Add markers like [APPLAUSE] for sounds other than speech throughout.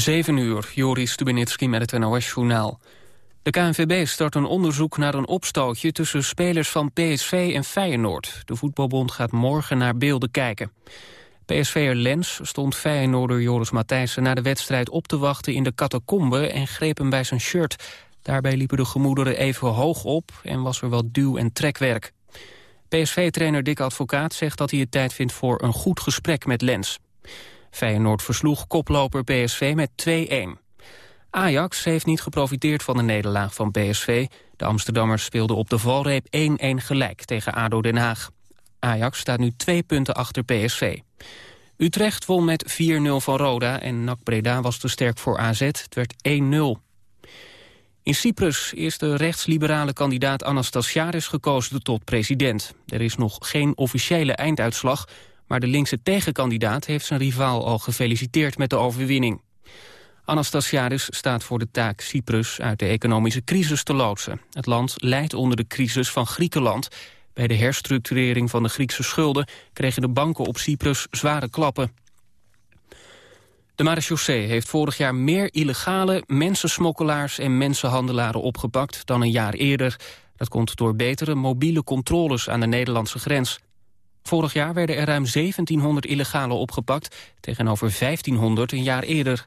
7 uur, Joris Stubenitski met het NOS-journaal. De KNVB start een onderzoek naar een opstootje tussen spelers van PSV en Feyenoord. De voetbalbond gaat morgen naar beelden kijken. PSV'er Lens stond Feyenoorder Joris Matthijssen na de wedstrijd op te wachten in de catacombe en greep hem bij zijn shirt. Daarbij liepen de gemoederen even hoog op en was er wat duw- en trekwerk. PSV-trainer Dick Advocaat zegt dat hij het tijd vindt voor een goed gesprek met Lens. Feyenoord versloeg koploper PSV met 2-1. Ajax heeft niet geprofiteerd van de nederlaag van PSV. De Amsterdammers speelden op de valreep 1-1 gelijk tegen ADO Den Haag. Ajax staat nu twee punten achter PSV. Utrecht won met 4-0 van Roda en NAC Breda was te sterk voor AZ. Het werd 1-0. In Cyprus is de rechtsliberale kandidaat Anastasiadis gekozen tot president. Er is nog geen officiële einduitslag, maar de linkse tegenkandidaat heeft zijn rivaal al gefeliciteerd met de overwinning. Anastasiadis staat voor de taak Cyprus uit de economische crisis te loodsen. Het land leidt onder de crisis van Griekenland. Bij de herstructurering van de Griekse schulden kregen de banken op Cyprus zware klappen. De marechaussee heeft vorig jaar meer illegale mensensmokkelaars en mensenhandelaren opgepakt dan een jaar eerder. Dat komt door betere mobiele controles aan de Nederlandse grens. Vorig jaar werden er ruim 1700 illegalen opgepakt, tegenover 1500 een jaar eerder.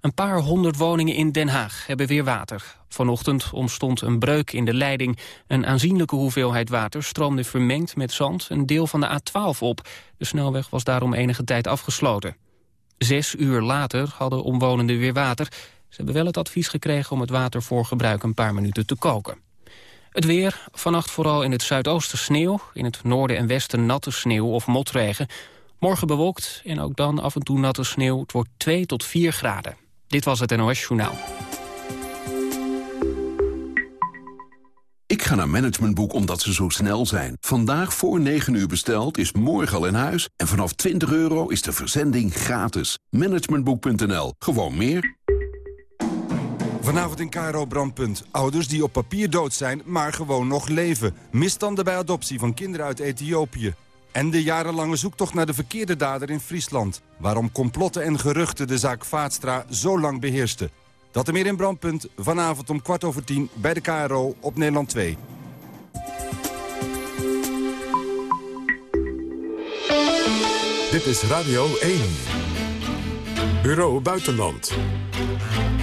Een paar honderd woningen in Den Haag hebben weer water. Vanochtend ontstond een breuk in de leiding. Een aanzienlijke hoeveelheid water stroomde vermengd met zand een deel van de A12 op. De snelweg was daarom enige tijd afgesloten. Zes uur later hadden omwonenden weer water. Ze hebben wel het advies gekregen om het water voor gebruik een paar minuten te koken. Het weer, vannacht vooral in het zuidoosten sneeuw. In het noorden en westen natte sneeuw of motregen. Morgen bewolkt en ook dan af en toe natte sneeuw. Het wordt 2 tot 4 graden. Dit was het NOS Journaal. Ik ga naar Managementboek omdat ze zo snel zijn. Vandaag voor 9 uur besteld is morgen al in huis. En vanaf 20 euro is de verzending gratis. Managementboek.nl. Gewoon meer. Vanavond in Cairo Brandpunt. Ouders die op papier dood zijn, maar gewoon nog leven. Misstanden bij adoptie van kinderen uit Ethiopië. En de jarenlange zoektocht naar de verkeerde dader in Friesland. Waarom complotten en geruchten de zaak Vaatstra zo lang beheersten. Dat er meer in Brandpunt, vanavond om kwart over tien bij de KRO op Nederland 2. Dit is Radio 1. Bureau Buitenland.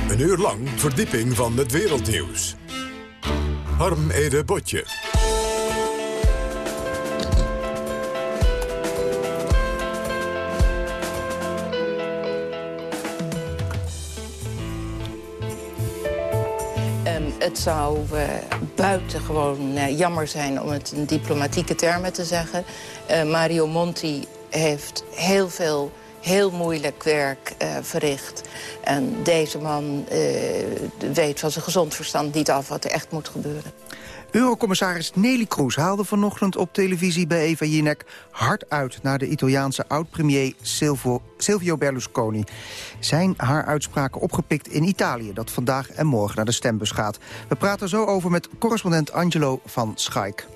Een uur lang verdieping van het wereldnieuws. Harm Ede Botje. Het zou uh, buitengewoon uh, jammer zijn om het in diplomatieke termen te zeggen. Uh, Mario Monti heeft heel veel heel moeilijk werk verricht. En deze man weet van zijn gezond verstand niet af wat er echt moet gebeuren. Eurocommissaris Nelly Kroes haalde vanochtend op televisie bij Eva Jinek hard uit naar de Italiaanse oud-premier Silvio, Silvio Berlusconi. Zijn haar uitspraken opgepikt in Italië, dat vandaag en morgen naar de stembus gaat. We praten zo over met correspondent Angelo van Schaik.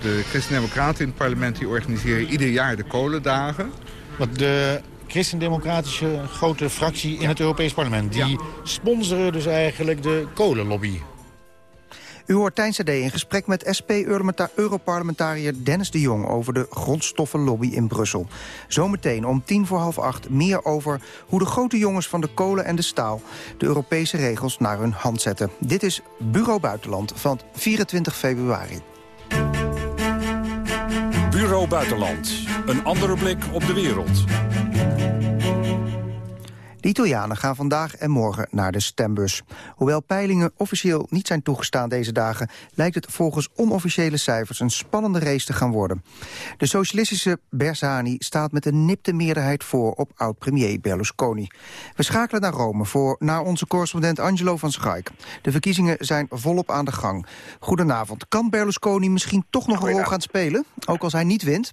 De Christen-Democraten in het parlement die organiseren ieder jaar de kolendagen. Wat de christendemocratische grote fractie in het Europees parlement... die sponsoren dus eigenlijk de kolenlobby. U hoort Tijn CD in gesprek met SP-europarlementariër Dennis de Jong... over de grondstoffenlobby in Brussel. Zometeen om tien voor half acht meer over hoe de grote jongens van de kolen en de staal... de Europese regels naar hun hand zetten. Dit is Bureau Buitenland van 24 februari. Bureau Buitenland. Een andere blik op de wereld. De Italianen gaan vandaag en morgen naar de stembus. Hoewel peilingen officieel niet zijn toegestaan deze dagen... lijkt het volgens onofficiële cijfers een spannende race te gaan worden. De socialistische Bersani staat met een nipte meerderheid voor... op oud-premier Berlusconi. We schakelen naar Rome voor naar onze correspondent Angelo van Schaik. De verkiezingen zijn volop aan de gang. Goedenavond. Kan Berlusconi misschien toch nog een rol gaan spelen? Ook als hij niet wint?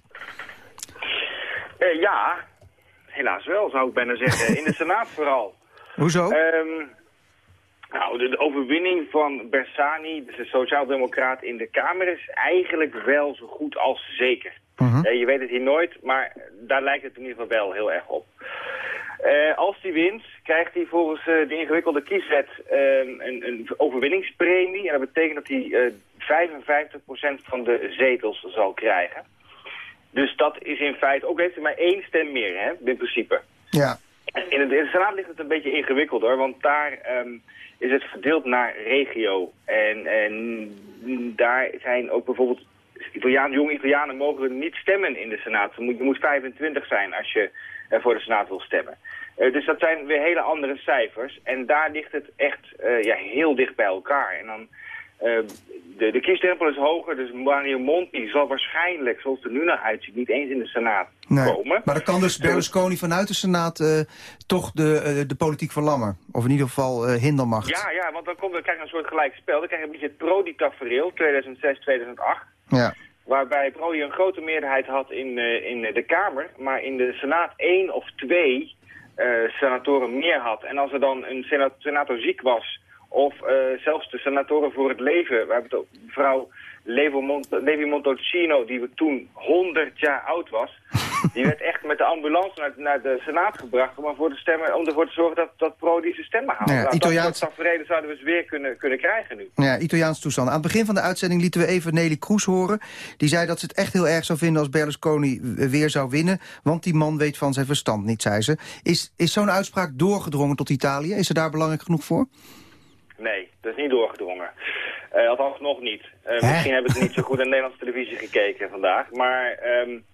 Uh, ja, helaas wel, zou ik bijna zeggen. In de [LAUGHS] Senaat vooral. Hoezo? Um, nou, de, overwinning van Bersani, de sociaaldemocraat in de Kamer, is eigenlijk wel zo goed als zeker. Uh je weet het hier nooit, maar daar lijkt het in ieder geval wel heel erg op. Uh, als hij wint, krijgt hij volgens uh, de ingewikkelde kieswet uh, een, een, overwinningspremie. En dat betekent dat hij 55% van de zetels zal krijgen. Dus dat is in feite, ook heeft hij maar één stem meer, hè, in principe. Ja. In, het, in de Senaat ligt het een beetje ingewikkelder, want daar um, is het verdeeld naar regio. En, en daar zijn ook bijvoorbeeld Italiaan, jonge Italianen mogen niet stemmen in de Senaat. Je moet, je moet 25 zijn als je uh, voor de Senaat wil stemmen. Uh, dus dat zijn weer hele andere cijfers. En daar ligt het echt uh, ja, heel dicht bij elkaar. En dan de, de kiesdrempel is hoger, dus Mario Monti zal waarschijnlijk, zoals het er nu naar uitziet, niet eens in de Senaat nee. komen. Maar dan kan dus Berlusconi vanuit de Senaat uh, toch de, uh, de politiek verlammen? Of in ieder geval hindermacht? Ja, ja, want dan, komt, dan krijg je een soort gelijk spel. Dan krijg je een beetje het Prodi-tafereel, 2006, 2008. Ja. Waarbij Prodi een grote meerderheid had in, in de Kamer, maar in de Senaat één of twee senatoren meer had. En als er dan een senator ziek was of uh, zelfs de senatoren voor het leven. We hebben het ook mevrouw Levi Montalcino, die toen 100 jaar oud was. [LAUGHS] Die werd echt met de ambulance naar, naar de Senaat gebracht om ervoor, te stemmen, om ervoor te zorgen dat, dat Prodi zijn stemmen haalt. Ja, nou, Italiaans... Dat soort zouden we eens weer kunnen, kunnen krijgen nu. Ja, Italiaans toestand. Aan het begin van de uitzending lieten we even Nelly Kroes horen. Die zei dat ze het echt heel erg zou vinden als Berlusconi weer zou winnen. Want die man weet van zijn verstand niet, zei ze. Is, is zo'n uitspraak doorgedrongen tot Italië? Is ze daar belangrijk genoeg voor? Nee, dat is niet doorgedrongen. Uh, althans nog niet. Uh, misschien hebben ze niet zo goed naar [LAUGHS] Nederlandse televisie gekeken vandaag. Maar um,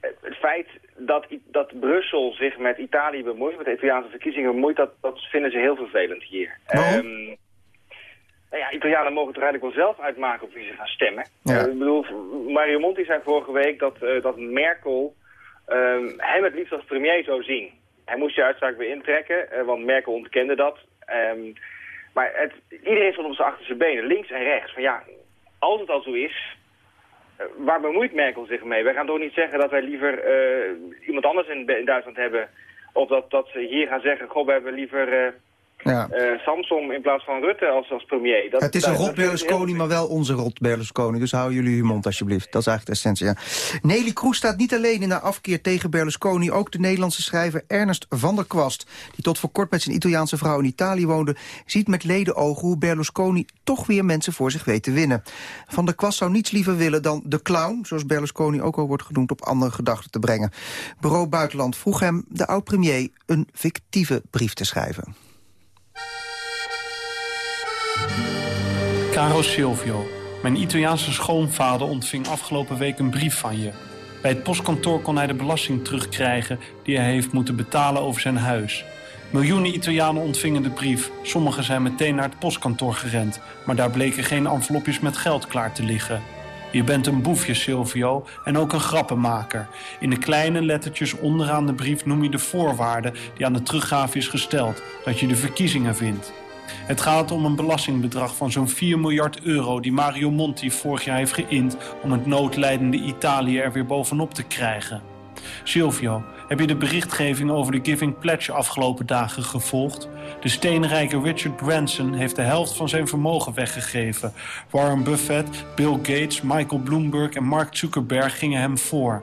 het feit dat, dat Brussel zich met Italië bemoeit, met de Italiaanse verkiezingen bemoeit, dat, dat vinden ze heel vervelend hier. Um, nou ja, Italianen mogen er eigenlijk wel zelf uitmaken op wie ze gaan stemmen. Ja. Uh, ik bedoel, Mario Monti zei vorige week dat, dat Merkel um, hem het liefst als premier zou zien. Hij moest die uitspraak weer intrekken, want Merkel ontkende dat. Um, maar het, iedereen stond op zijn achterste benen, links en rechts. Van ja, als het al zo is, uh, waar bemoeit Merkel zich mee? Wij gaan toch niet zeggen dat wij liever uh, iemand anders in, Duitsland hebben... of dat, dat ze hier gaan zeggen, goh, we hebben liever... Uh, ja. Uh, Samsung in plaats van Rutte als, als premier. Dat, het is een rot Berlusconi, maar wel onze rot Berlusconi. Dus hou jullie uw mond alsjeblieft. Dat is eigenlijk de essentie. Ja. Nelly Kroes staat niet alleen in haar afkeer tegen Berlusconi. Ook de Nederlandse schrijver Ernest van der Kwast... die tot voor kort met zijn Italiaanse vrouw in Italië woonde... ziet met ledenogen hoe Berlusconi toch weer mensen voor zich weet te winnen. Van der Kwast zou niets liever willen dan de clown... zoals Berlusconi ook al wordt genoemd, op andere gedachten te brengen. Bureau Buitenland vroeg hem, de oud-premier, een fictieve brief te schrijven. Caro Silvio, mijn Italiaanse schoonvader ontving afgelopen week een brief van je. Bij het postkantoor kon hij de belasting terugkrijgen die hij heeft moeten betalen over zijn huis. Miljoenen Italianen ontvingen de brief. Sommigen zijn meteen naar het postkantoor gerend, maar daar bleken geen envelopjes met geld klaar te liggen. Je bent een boefje, Silvio, en ook een grappenmaker. In de kleine lettertjes onderaan de brief noem je de voorwaarden die aan de teruggave is gesteld, dat je de verkiezingen vindt. Het gaat om een belastingbedrag van zo'n 4 miljard euro... die Mario Monti vorig jaar heeft geïnd om het noodlijdende Italië er weer bovenop te krijgen. Silvio, heb je de berichtgeving over de Giving Pledge afgelopen dagen gevolgd? De steenrijke Richard Branson heeft de helft van zijn vermogen weggegeven. Warren Buffett, Bill Gates, Michael Bloomberg en Mark Zuckerberg gingen hem voor.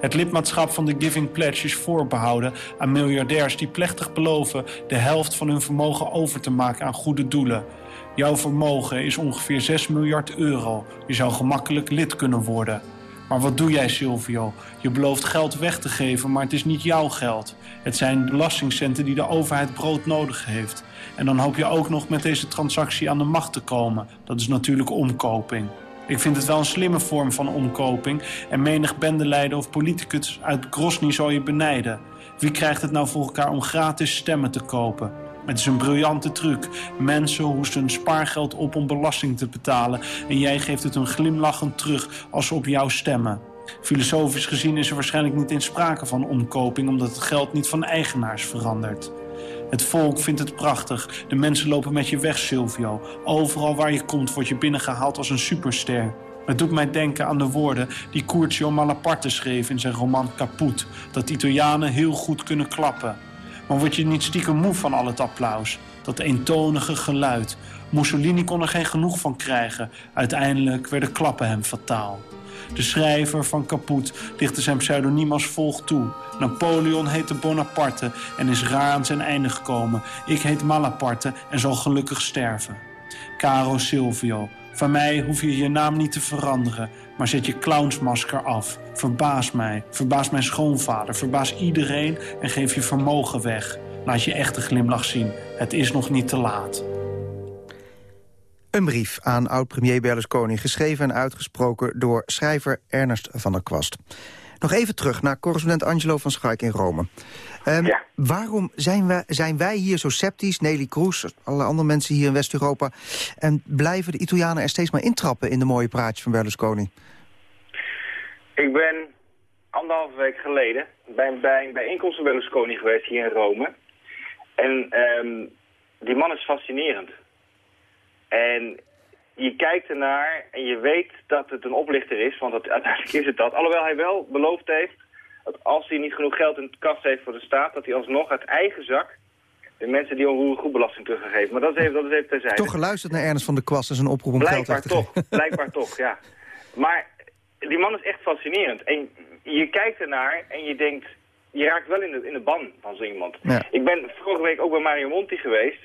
Het lidmaatschap van de Giving Pledge is voorbehouden aan miljardairs die plechtig beloven de helft van hun vermogen over te maken aan goede doelen. Jouw vermogen is ongeveer 6 miljard euro. Je zou gemakkelijk lid kunnen worden. Maar wat doe jij, Silvio? Je belooft geld weg te geven, maar het is niet jouw geld. Het zijn belastingcenten die de overheid brood nodig heeft. En dan hoop je ook nog met deze transactie aan de macht te komen. Dat is natuurlijk omkoping. Ik vind het wel een slimme vorm van omkoping... en menig bendeleider of politicus uit Grosny zou je benijden. Wie krijgt het nou voor elkaar om gratis stemmen te kopen? Het is een briljante truc. Mensen hoesten hun spaargeld op om belasting te betalen... en jij geeft het hun glimlachend terug als ze op jou stemmen. Filosofisch gezien is er waarschijnlijk niet in sprake van omkoping... omdat het geld niet van eigenaars verandert. Het volk vindt het prachtig. De mensen lopen met je weg, Silvio. Overal waar je komt word je binnengehaald als een superster. Het doet mij denken aan de woorden die Curcio Malaparte schreef in zijn roman Kaput. Dat Italianen heel goed kunnen klappen. Maar word je niet stiekem moe van al het applaus? dat eentonige geluid. Mussolini kon er geen genoeg van krijgen. Uiteindelijk werden klappen hem fataal. De schrijver van Kaput lichtte zijn pseudoniem als volgt toe. Napoleon heette Bonaparte en is raar aan zijn einde gekomen. Ik heet Malaparte en zal gelukkig sterven. Caro Silvio, van mij hoef je je naam niet te veranderen, maar zet je clownsmasker af. Verbaas mij, verbaas mijn schoonvader, verbaas iedereen en geef je vermogen weg. Laat je echte glimlach zien. Het is nog niet te laat. Een brief aan oud-premier Berlusconi, geschreven en uitgesproken door schrijver Ernest van der Kwast. Nog even terug naar correspondent Angelo van Schaik in Rome. Um, Waarom zijn wij, zijn wij hier zo sceptisch, Nelly Kroes, alle andere mensen hier in West-Europa... en blijven de Italianen er steeds maar intrappen in de mooie praatjes van Berlusconi? Ik ben anderhalve week geleden bij, bij een bijeenkomst van Berlusconi geweest hier in Rome. En um, die man is fascinerend. En je kijkt ernaar en je weet dat het een oplichter is, want dat, uiteindelijk is het dat. Alhoewel hij wel beloofd heeft dat als hij niet genoeg geld in de kast heeft voor de staat, dat hij alsnog uit eigen zak de mensen die onroerend goed belasting teruggegeven. Maar dat is even, dat is even terzijde. Toch geluisterd naar Ernst van der Kwast en zijn oproep om blijkbaar geld weg te toch, Blijkbaar toch, ja. Maar die man is echt fascinerend. En je kijkt ernaar en je denkt, je raakt wel in de, in de ban van zo iemand. Ik ben vorige week ook bij Mario Monti geweest.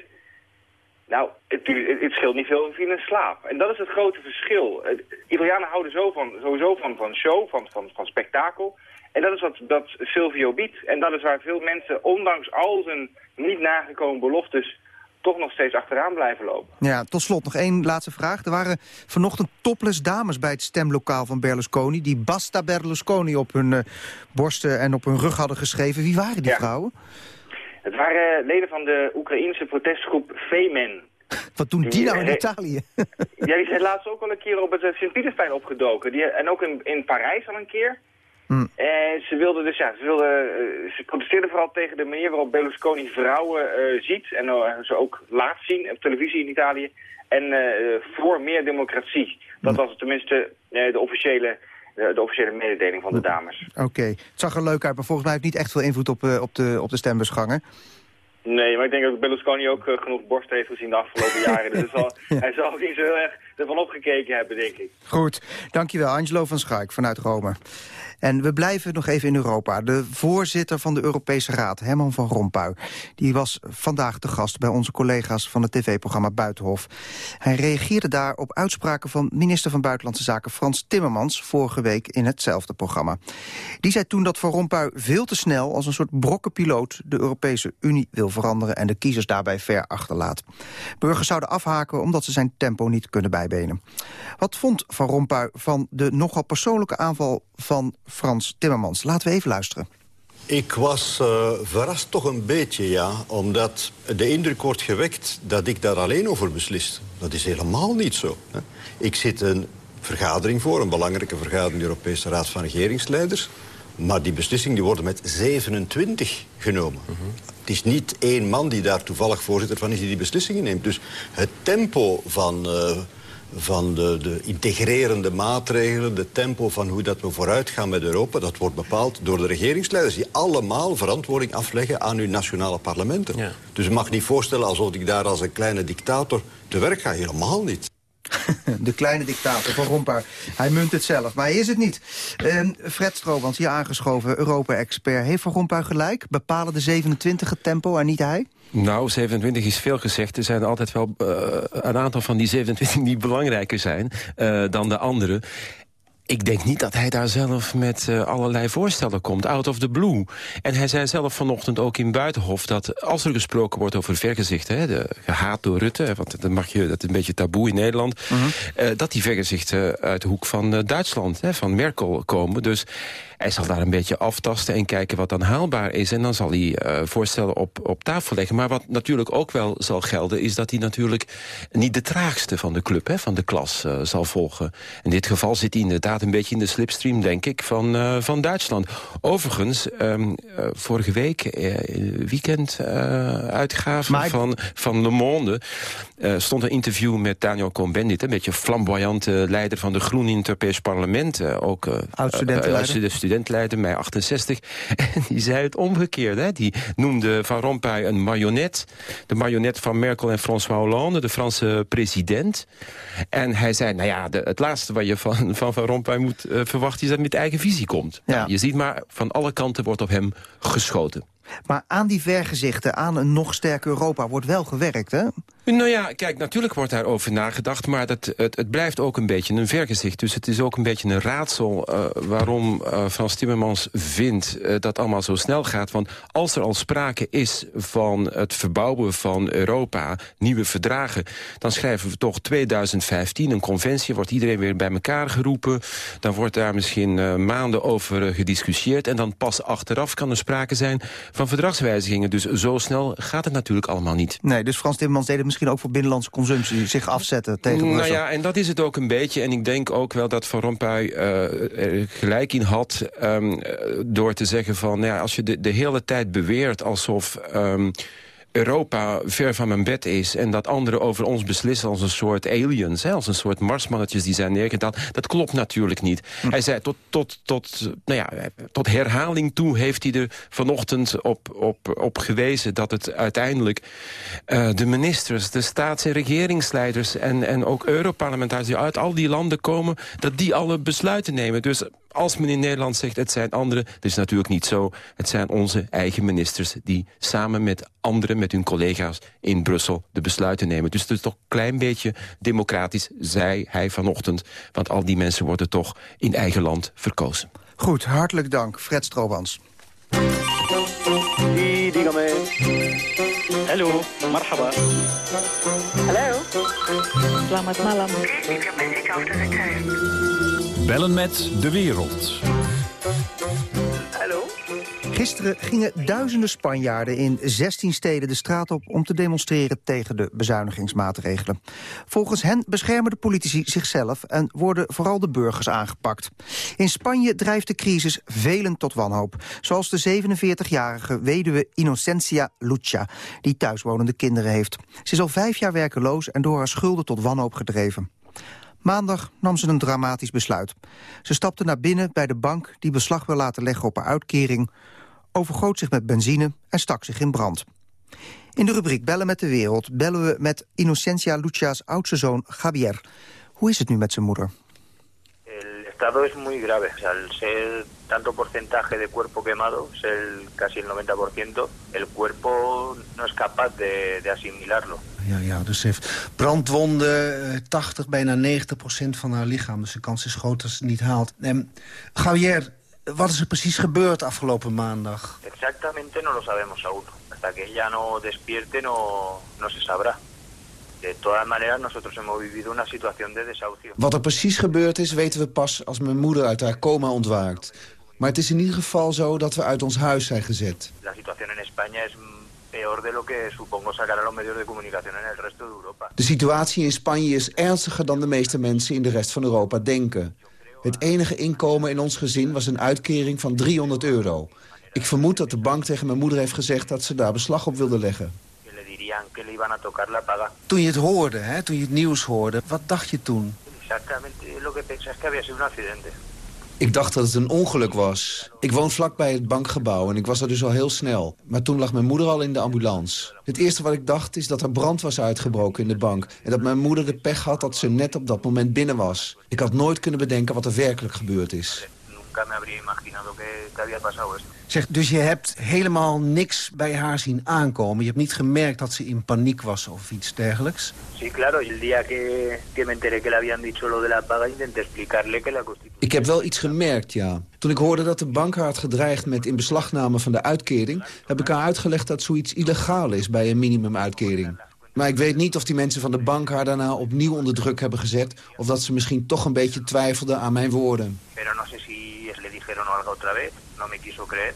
Nou, het, het, scheelt niet veel viel in slaap. En dat is het grote verschil. Italianen houden zo van, sowieso van, van show, van, van, van spektakel. En dat is wat dat Silvio biedt. En dat is waar veel mensen, ondanks al zijn niet nagekomen beloftes, toch nog steeds achteraan blijven lopen. Ja, tot slot nog één laatste vraag. Er waren vanochtend topless dames bij het stemlokaal van Berlusconi... die Basta Berlusconi op hun uh, borsten en op hun rug hadden geschreven. Wie waren die vrouwen? Het waren leden van de Oekraïense protestgroep Femen. [LAUGHS] Wat doen die, die nou in Italië? [LAUGHS] ja, die zijn laatst ook al een keer op het eh, Sint-Pietersplein opgedoken. Die, en ook in, in Parijs al een keer. Hmm. En ze wilden dus, ja, ze, wilden, ze protesteerden vooral tegen de manier waarop Berlusconi vrouwen uh, ziet. En uh, ze ook laat zien op televisie in Italië. En voor meer democratie. Dat hmm. was tenminste de officiële de, officiële mededeling van de dames. Oké, het zag er leuk uit, maar volgens mij heeft niet echt veel invloed op, op, de, op de stembusgangen. Nee, maar ik denk dat Berlusconi ook genoeg borst heeft gezien de afgelopen jaren. [LAUGHS] Dus zal, hij zal ook niet zo heel erg ervan opgekeken hebben, denk ik. Goed, dankjewel. Angelo van Schaik vanuit Rome. En we blijven nog even in Europa. De voorzitter van de Europese Raad, Herman van Rompuy... die was vandaag de gast bij onze collega's van het tv-programma Buitenhof. Hij reageerde daar op uitspraken van minister van Buitenlandse Zaken... Frans Timmermans vorige week in hetzelfde programma. Die zei toen dat Van Rompuy veel te snel als een soort brokkenpiloot... de Europese Unie wil veranderen en de kiezers daarbij ver achterlaat. Burgers zouden afhaken omdat ze zijn tempo niet kunnen bijbenen. Wat vond Van Rompuy van de nogal persoonlijke aanval van Frans Timmermans. Laten we even luisteren. Ik was uh, verrast toch een beetje, ja. Omdat de indruk wordt gewekt dat ik daar alleen over beslis. Dat is helemaal niet zo. Hè. Ik zit een vergadering voor, een belangrijke vergadering... de Europese Raad van Regeringsleiders. Maar die beslissingen die worden met 27 genomen. Mhm. Het is niet één man die daar toevallig voorzitter van is... die die beslissingen neemt. Dus het tempo van... Uh, van de, de, integrerende maatregelen, de tempo van hoe dat we vooruit gaan met Europa... dat wordt bepaald door de regeringsleiders... die allemaal verantwoording afleggen aan hun nationale parlementen. Dus je mag niet voorstellen alsof ik daar als een kleine dictator te werk ga. Helemaal niet. [LAUGHS] De kleine dictator van Rompuy. Hij munt het zelf, maar hij is het niet. Uh, Fred Stroobans, hier aangeschoven, Europa-expert. Heeft Van Rompuy gelijk? Bepalen de 27 het tempo en niet hij? Nou, 27 is veel gezegd. Er zijn altijd wel uh, een aantal van die 27 die belangrijker zijn uh, dan de andere ik denk niet dat hij daar zelf met uh, allerlei voorstellen komt, out of the blue. En hij zei zelf vanochtend ook in Buitenhof dat als er gesproken wordt over vergezichten, hè, de, gehaat door Rutte, want dat, mag je, dat is een beetje taboe in Nederland, uh -huh. uh, dat die vergezichten uit de hoek van Duitsland, hè, van Merkel komen. Dus hij zal daar een beetje aftasten en kijken wat dan haalbaar is. En dan zal hij uh, voorstellen op, op tafel leggen. Maar wat natuurlijk ook wel zal gelden... is dat hij natuurlijk niet de traagste van de club, hè, van de klas, uh, zal volgen. In dit geval zit hij inderdaad een beetje in de slipstream, denk ik, van, uh, van Duitsland. Overigens, um, uh, vorige week, uh, weekend uitgave van, van Le Monde... stond een interview met Daniel Cohn-Bendit... een beetje flamboyante leider van de Groenen in het Europees Parlement. ook Oud-studentenleider. studentenleider, mei 68. [LAUGHS] En die zei het omgekeerd. Hè? Die noemde Van Rompuy een marionet. De marionet van Merkel en François Hollande, de Franse president. En hij zei, nou ja, de, het laatste wat je van [LAUGHS] Van, van Rompuy moet verwachten... is dat hij met eigen visie komt. Ja. Nou, je ziet maar, van alle kanten wordt op hem geschoten. Maar aan die vergezichten, aan een nog sterker Europa, wordt wel gewerkt, hè? Nou ja, kijk, natuurlijk wordt daarover nagedacht... maar dat, het, het blijft ook een beetje een vergezicht. Dus het is ook een beetje een raadsel uh, waarom uh, Frans Timmermans vindt... Uh, dat allemaal zo snel gaat. Want als er al sprake is van het verbouwen van Europa... nieuwe verdragen, dan schrijven we toch 2015 een conventie... wordt iedereen weer bij elkaar geroepen. Dan wordt daar misschien maanden over gediscussieerd... en dan pas achteraf kan er sprake zijn van verdragswijzigingen. Dus zo snel gaat het natuurlijk allemaal niet. Nee, dus Frans Timmermans deed misschien ook voor binnenlandse consumptie... zich afzetten tegen Nou Brussel. ja, en dat is het ook een beetje. En ik denk ook wel dat Van Rompuy uh, er gelijk in had... Um, door te zeggen van, nou ja, als je de, de hele tijd beweert alsof... Um, Europa ver van mijn bed is... en dat anderen over ons beslissen als een soort aliens... Hè, als een soort marsmannetjes die zijn neergedaald... dat klopt natuurlijk niet. Hm. Hij zei tot, tot, tot, nou ja, tot herhaling toe heeft hij er vanochtend op, op, op gewezen... dat het uiteindelijk uh, de ministers, de staats- en regeringsleiders... en, en ook Europarlementariërs die uit al die landen komen... dat die alle besluiten nemen. Dus als men in Nederland zegt het zijn anderen, dat is natuurlijk niet zo. Het zijn onze eigen ministers die samen met anderen, met hun collega's in Brussel de besluiten nemen. Dus het is toch een klein beetje democratisch, zei hij vanochtend. Want al die mensen worden toch in eigen land verkozen. Goed, hartelijk dank, Fred Stroobans. Hallo, marhaba. Hallo. Selamat malam. Bellen met de wereld. Hallo. Gisteren gingen duizenden Spanjaarden in 16 steden de straat op... om te demonstreren tegen de bezuinigingsmaatregelen. Volgens hen beschermen de politici zichzelf... en worden vooral de burgers aangepakt. In Spanje drijft de crisis velen tot wanhoop. Zoals de 47-jarige weduwe Innocencia Lucha... die thuiswonende kinderen heeft. Ze is al vijf jaar werkeloos en door haar schulden tot wanhoop gedreven. Maandag nam ze een dramatisch besluit. Ze stapte naar binnen bij de bank die beslag wil laten leggen op haar uitkering... overgoot zich met benzine en stak zich in brand. In de rubriek Bellen met de Wereld bellen we met Innocencia Lucia's oudste zoon Javier. Hoe is het nu met zijn moeder? El estado es muy grave. O sea, al ser tanto porcentaje de cuerpo quemado, es el, casi el 90%, el cuerpo no es capaz de, de asimilarlo. Ja, ja, dus ze heeft brandwonden, 80, bijna 90 procent van haar lichaam. Dus de kans is groot dat ze het niet haalt. En, Javier, wat is er precies gebeurd afgelopen maandag? Exactamente no lo sabemos aún. Hasta que ella no despierte no, no se sabrá. De todas maneras, nosotros hemos vivido una situación de desahucio. Wat er precies gebeurd is, weten we pas als mijn moeder uit haar coma ontwaakt. Maar het is in ieder geval zo dat we uit ons huis zijn gezet. La situación en España es peor de lo que supongo sacarán los medios de comunicación en el resto de Europa. De situatie in Spanje is ernstiger dan de meeste mensen in de rest van Europa denken. Het enige inkomen in ons gezin was een uitkering van 300 euro. Ik vermoed dat de bank tegen mijn moeder heeft gezegd dat ze daar beslag op wilde leggen. Toen je het hoorde, hè, toen je het nieuws hoorde, wat dacht je toen? Exactamente lo que pensé es que había sido un accidente. Ik dacht dat het een ongeluk was. Ik woon vlakbij het bankgebouw en ik was er dus al heel snel. Maar toen lag mijn moeder al in de ambulance. Het eerste wat ik dacht is dat er brand was uitgebroken in de bank... en dat mijn moeder de pech had dat ze net op dat moment binnen was. Ik had nooit kunnen bedenken wat er werkelijk gebeurd is. Zeg, dus je hebt helemaal niks bij haar zien aankomen? Je hebt niet gemerkt dat ze in paniek was of iets dergelijks? Sí, claro. El día que, que me enteré que le habían dicho lo de la paga, intenté explicarle que la constitución... Ik heb wel iets gemerkt, ja. Toen ik hoorde dat de bank haar had gedreigd met inbeslagname van de uitkering... heb ik haar uitgelegd dat zoiets illegaal is bij een minimumuitkering. Maar ik weet niet of die mensen van de bank haar daarna opnieuw onder druk hebben gezet... of dat ze misschien toch een beetje twijfelden aan mijn woorden. Pero no sé si le dijeron algo otra vez, no me quiso creer.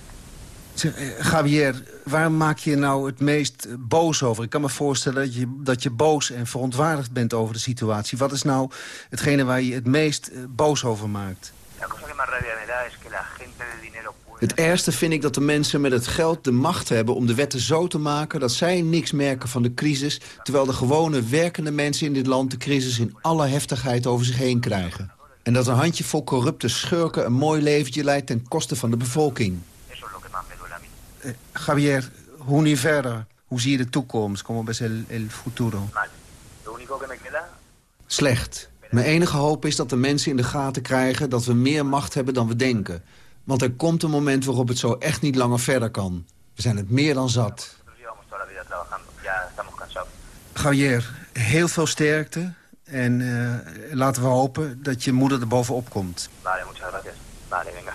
Zeg, eh, Javier, waar maak je nou het meest eh, boos over? Ik kan me voorstellen dat je, dat je boos en verontwaardigd bent over de situatie. Wat is nou hetgene waar je het meest eh, boos over maakt? Het ergste vind ik dat de mensen met het geld de macht hebben om de wetten zo te maken dat zij niks merken van de crisis, terwijl de gewone werkende mensen in dit land de crisis in alle heftigheid over zich heen krijgen. En dat een handjevol corrupte schurken een mooi leventje leidt ten koste van de bevolking. Eh, Javier, hoe nu verder? Hoe zie je de toekomst? Como ves el, el futuro? Slecht. Mijn enige hoop is dat de mensen in de gaten krijgen dat we meer macht hebben dan we denken. Want er komt een moment waarop het zo echt niet langer verder kan. We zijn het meer dan zat. Javier, heel veel sterkte. En uh, laten we hopen dat je moeder er bovenop komt. Vale, muchas gracias. Vale, venga.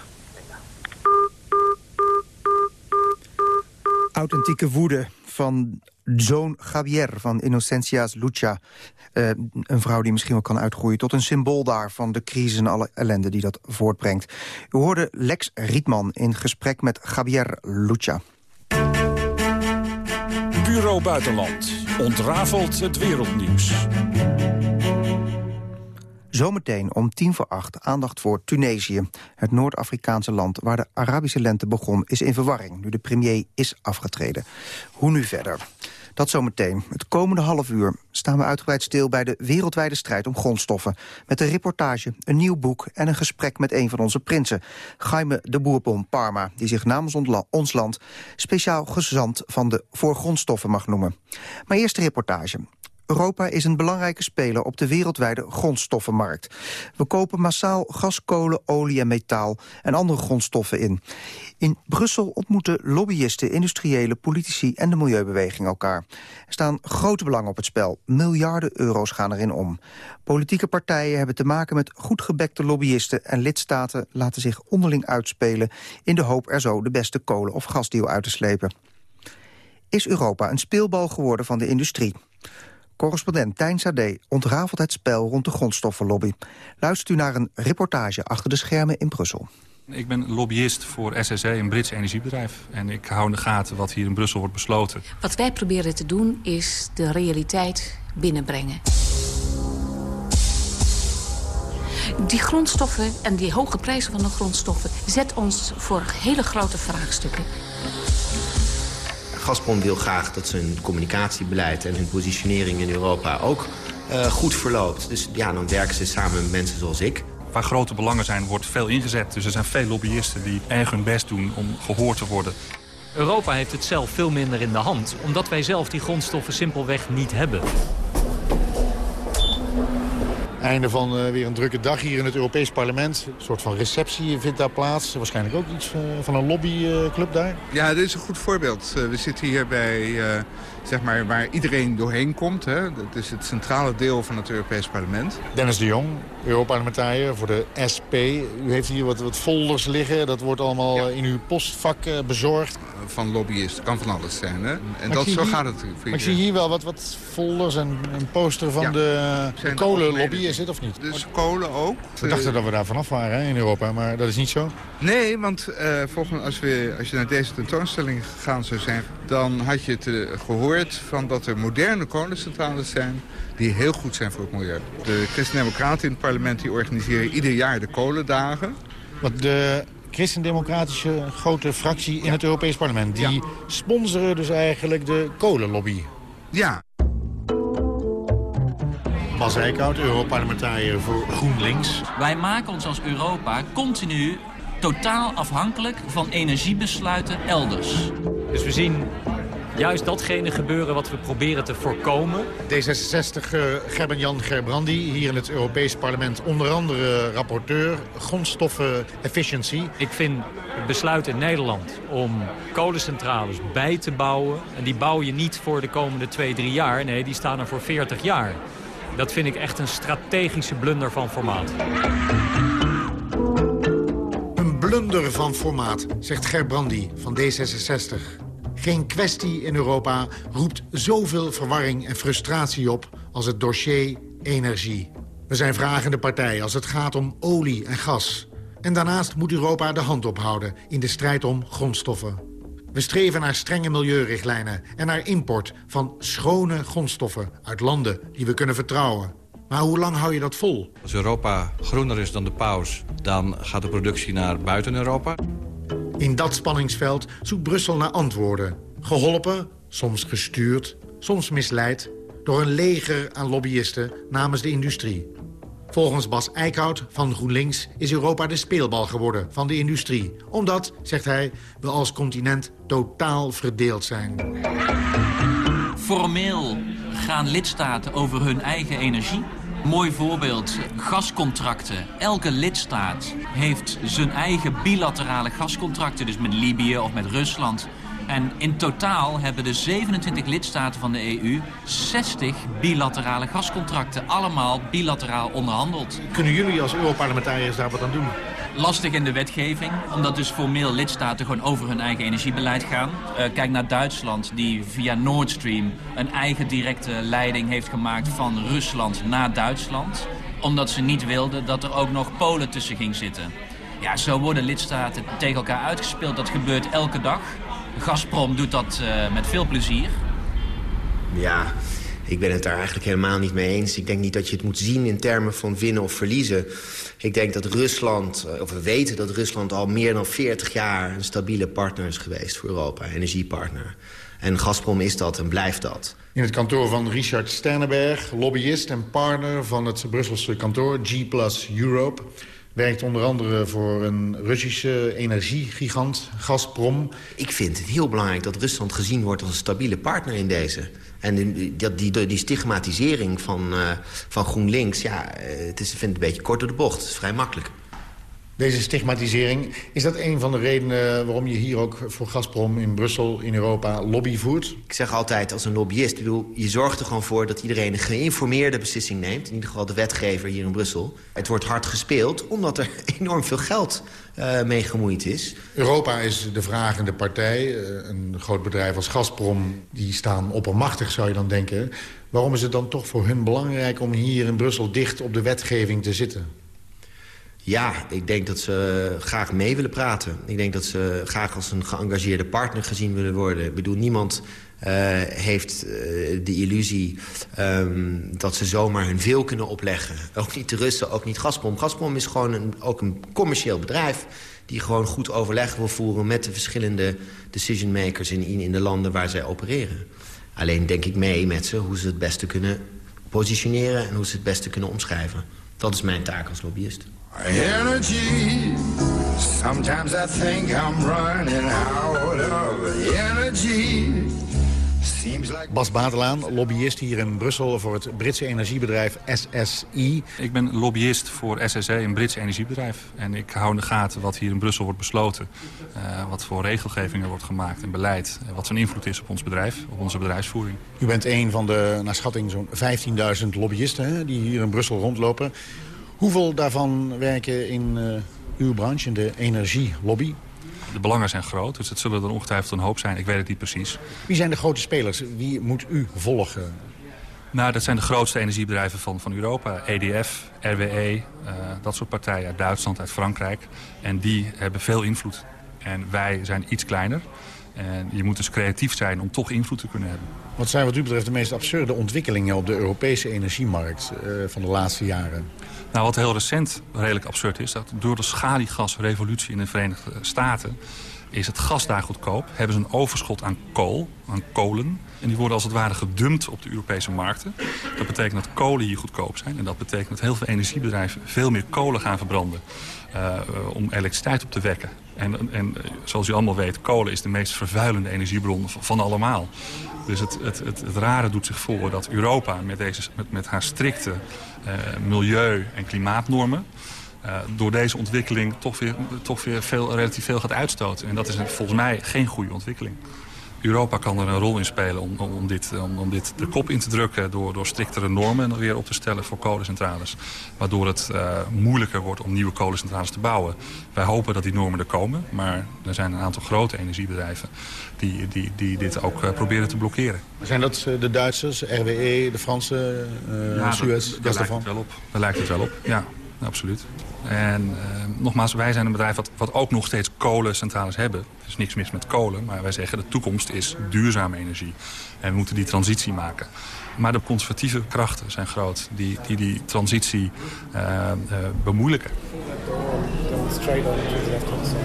Authentieke woede van zoon Javier van Innocencia's Lucha. Uh, een vrouw die misschien wel kan uitgroeien tot een symbool daar... van de crisis en alle ellende die dat voortbrengt. U hoorde Lex Rietman in gesprek met Javier Lucha. Bureau Buitenland ontrafelt het wereldnieuws. Zometeen om tien voor acht aandacht voor Tunesië. Het Noord-Afrikaanse land waar de Arabische lente begon... is in verwarring, nu de premier is afgetreden. Hoe nu verder? Dat zometeen. Het komende half uur staan we uitgebreid stil... bij de wereldwijde strijd om grondstoffen. Met een reportage, een nieuw boek en een gesprek met een van onze prinsen. Jaime de Bourbon Parma, die zich namens ons land... speciaal gezant van de voor grondstoffen mag noemen. Maar eerst de reportage. Europa is een belangrijke speler op de wereldwijde grondstoffenmarkt. We kopen massaal gas, kolen, olie en metaal en andere grondstoffen in. In Brussel ontmoeten lobbyisten, industriële, politici en de milieubeweging elkaar. Er staan grote belangen op het spel. Miljarden euro's gaan erin om. Politieke partijen hebben te maken met goed gebekte lobbyisten... en lidstaten laten zich onderling uitspelen... in de hoop er zo de beste kolen- of gasdeal uit te slepen. Is Europa een speelbal geworden van de industrie? Correspondent Tijn Sade ontrafelt het spel rond de grondstoffenlobby. Luistert u naar een reportage achter de schermen in Brussel. Ik ben lobbyist voor SSE, een Brits energiebedrijf. En ik hou in de gaten wat hier in Brussel wordt besloten. Wat wij proberen te doen is de realiteit binnenbrengen. Die grondstoffen en die hoge prijzen van de grondstoffen... zet ons voor hele grote vraagstukken. Gazprom wil graag dat zijn communicatiebeleid en hun positionering in Europa ook uh, goed verloopt. Dus ja, dan werken ze samen met mensen zoals ik. Waar grote belangen zijn, wordt veel ingezet. Dus er zijn veel lobbyisten die erg hun best doen om gehoord te worden. Europa heeft het zelf veel minder in de hand, omdat wij zelf die grondstoffen simpelweg niet hebben. Einde van uh, weer een drukke dag hier in het Europees Parlement. Een soort van receptie vindt daar plaats. Waarschijnlijk ook iets uh, van een lobbyclub daar. Ja, dit is een goed voorbeeld. Uh, we zitten hier bij, zeg maar, waar iedereen doorheen komt. Hè. Dat is het centrale deel van het Europees Parlement. Dennis de Jong, Europarlementariër voor de SP. U heeft hier wat, wat folders liggen. Dat wordt allemaal ja. in uw postvak bezorgd. Van lobbyisten, kan van alles zijn. Hè? En dat, zo hier, gaat het. Maar ik zie hier wel wat, wat folders en een poster van ja. de, de kolenlobby. Is dit of niet? Dus kolen ook. We dachten dat we daar vanaf waren hè, in Europa, maar dat is niet zo. Nee, want uh, volgens, als, we, als je naar deze tentoonstelling gegaan zou zijn... dan had je het uh, gehoord van dat er moderne kolencentrales zijn... die heel goed zijn voor het milieu. De Christen-Democraten in het parlement die organiseren ieder jaar de kolendagen. Wat de christendemocratische grote fractie in het Europees Parlement... die ja. sponsoren dus eigenlijk de kolenlobby. Ja. Bas Eickhout, Europarlementariër voor GroenLinks. Wij maken ons als Europa continu totaal afhankelijk van energiebesluiten elders. Dus we zien juist datgene gebeuren wat we proberen te voorkomen. D66 uh, Gerben-Jan Gerbrandi, hier in het Europees Parlement onder andere rapporteur grondstoffen efficiency. Ik vind het besluit in Nederland om kolencentrales bij te bouwen... en die bouw je niet voor de komende twee, drie jaar, nee, die staan er voor 40 jaar. Dat vind ik echt een strategische blunder van formaat. Een blunder van formaat, zegt Gerbrandi van D66. Geen kwestie in Europa roept zoveel verwarring en frustratie op... als het dossier energie. We zijn vragende partij als het gaat om olie en gas. En daarnaast moet Europa de hand ophouden in de strijd om grondstoffen. We streven naar strenge milieurichtlijnen en naar import van schone grondstoffen uit landen die we kunnen vertrouwen. Maar hoe lang hou je dat vol? Als Europa groener is dan de paus, dan gaat de productie naar buiten Europa. In dat spanningsveld zoekt Brussel naar antwoorden. Geholpen, soms gestuurd, soms misleid... door een leger aan lobbyisten namens de industrie. Volgens Bas Eickhout van GroenLinks is Europa de speelbal geworden van de industrie. Omdat, zegt hij, we als continent totaal verdeeld zijn. Formeel gaan lidstaten over hun eigen energie. Mooi voorbeeld, gascontracten. Elke lidstaat heeft zijn eigen bilaterale gascontracten. Dus met Libië of met Rusland. En in totaal hebben de 27 lidstaten van de EU 60 bilaterale gascontracten. Allemaal bilateraal onderhandeld. Kunnen jullie als Europarlementariërs daar wat aan doen? Lastig in de wetgeving, omdat dus formeel lidstaten gewoon over hun eigen energiebeleid gaan. Uh, kijk naar Duitsland, die via Nord Stream een eigen directe leiding heeft gemaakt van Rusland naar Duitsland. Omdat ze niet wilden dat er ook nog Polen tussen ging zitten. Ja, zo worden lidstaten tegen elkaar uitgespeeld. Dat gebeurt elke dag. Gazprom doet dat uh, met veel plezier. Ja, ik ben het daar eigenlijk helemaal niet mee eens. Ik denk niet dat je het moet zien in termen van winnen of verliezen. Ik denk dat Rusland, eh, of we weten dat Rusland al meer dan 40 jaar... een stabiele partner is geweest voor Europa, energiepartner. En Gazprom is dat en blijft dat. In het kantoor van Richard Sternenberg, lobbyist en partner van het Brusselse kantoor G Plus Europe werkt onder andere voor een Russische energiegigant, Gazprom. Ik vind het heel belangrijk dat Rusland gezien wordt als een stabiele partner in deze. En die, die, die stigmatisering van, uh, van GroenLinks, ja, eh, het is, vind het een beetje kort door de bocht. Het is vrij makkelijk. Deze stigmatisering, is dat een van de redenen waarom je hier ook voor Gazprom in Brussel, in Europa, lobby voert? Ik zeg altijd als een lobbyist, bedoel, je zorgt er gewoon voor dat iedereen een geïnformeerde beslissing neemt. In ieder geval de wetgever hier in Brussel. Het wordt hard gespeeld omdat er [LAUGHS] enorm veel geld uh, mee gemoeid is. Europa is de vragende partij. een groot bedrijf als Gazprom, die staan oppermachtig zou je dan denken. Waarom is het dan toch voor hun belangrijk om hier in Brussel dicht op de wetgeving te zitten? Ja, ik denk dat ze graag mee willen praten. Ik denk dat ze graag als een geëngageerde partner gezien willen worden. Ik bedoel, niemand uh, heeft uh, de illusie um, dat ze zomaar hun veel kunnen opleggen. Ook niet de Russen, ook niet Gazprom. Gazprom is gewoon een, ook een commercieel bedrijf... die gewoon goed overleg wil voeren met de verschillende decision makers... in, in de landen waar zij opereren. Alleen denk ik mee met ze hoe ze het beste kunnen positioneren... en hoe ze het beste kunnen omschrijven. Dat is mijn taak als lobbyist. Energy. Sometimes I think I'm running out of energy. Bas Badelaan, lobbyist hier in Brussel voor het Britse energiebedrijf SSI. Ik ben lobbyist voor SSE, een Brits energiebedrijf. En ik hou in de gaten wat hier in Brussel wordt besloten. Uh, wat voor regelgeving er wordt gemaakt en beleid. wat zijn invloed is op ons bedrijf, op onze bedrijfsvoering. U bent een van de, naar schatting, zo'n 15.000 lobbyisten hè, die hier in Brussel rondlopen. Hoeveel daarvan werken in uh, uw branche, in de energielobby? De belangen zijn groot, dus het zullen er ongetwijfeld een hoop zijn. Ik weet het niet precies. Wie zijn de grote spelers? Wie moet u volgen? Nou, dat zijn de grootste energiebedrijven van, van Europa. EDF, RWE, uh, dat soort partijen uit Duitsland, uit Frankrijk. En die hebben veel invloed. En wij zijn iets kleiner. En je moet dus creatief zijn om toch invloed te kunnen hebben. Wat zijn wat u betreft de meest absurde ontwikkelingen op de Europese energiemarkt uh, van de laatste jaren? Nou, wat heel recent redelijk absurd is... dat door de schaliegasrevolutie in de Verenigde Staten... is het gas daar goedkoop. Hebben ze een overschot aan kool, aan kolen. En die worden als het ware gedumpt op de Europese markten. Dat betekent dat kolen hier goedkoop zijn. En dat betekent dat heel veel energiebedrijven veel meer kolen gaan verbranden. Uh, om elektriciteit op te wekken. En, en zoals u allemaal weet, kolen is de meest vervuilende energiebron van allemaal. Dus het, het, het, het rare doet zich voor dat Europa met, deze, met, met haar strikte uh, milieu- en klimaatnormen... Uh, door deze ontwikkeling toch weer, toch weer veel, relatief veel gaat uitstoten. En dat is volgens mij geen goede ontwikkeling. Europa kan er een rol in spelen om, om, dit, om, om dit de kop in te drukken... Door, door striktere normen weer op te stellen voor kolencentrales. Waardoor het uh, moeilijker wordt om nieuwe kolencentrales te bouwen. Wij hopen dat die normen er komen. Maar er zijn een aantal grote energiebedrijven die, die, die dit ook uh, proberen te blokkeren. Zijn dat uh, de Duitsers, RWE, de Franse, uh, ja, Suez? Daar, daar lijkt het wel op. Daar lijkt het wel op, ja. absoluut. En nogmaals, wij zijn een bedrijf wat, wat ook nog steeds kolencentrales hebben. Er is niks mis met kolen, maar wij zeggen de toekomst is duurzame energie. En we moeten die transitie maken. Maar de conservatieve krachten zijn groot die die, die transitie uh, uh, bemoeilijken.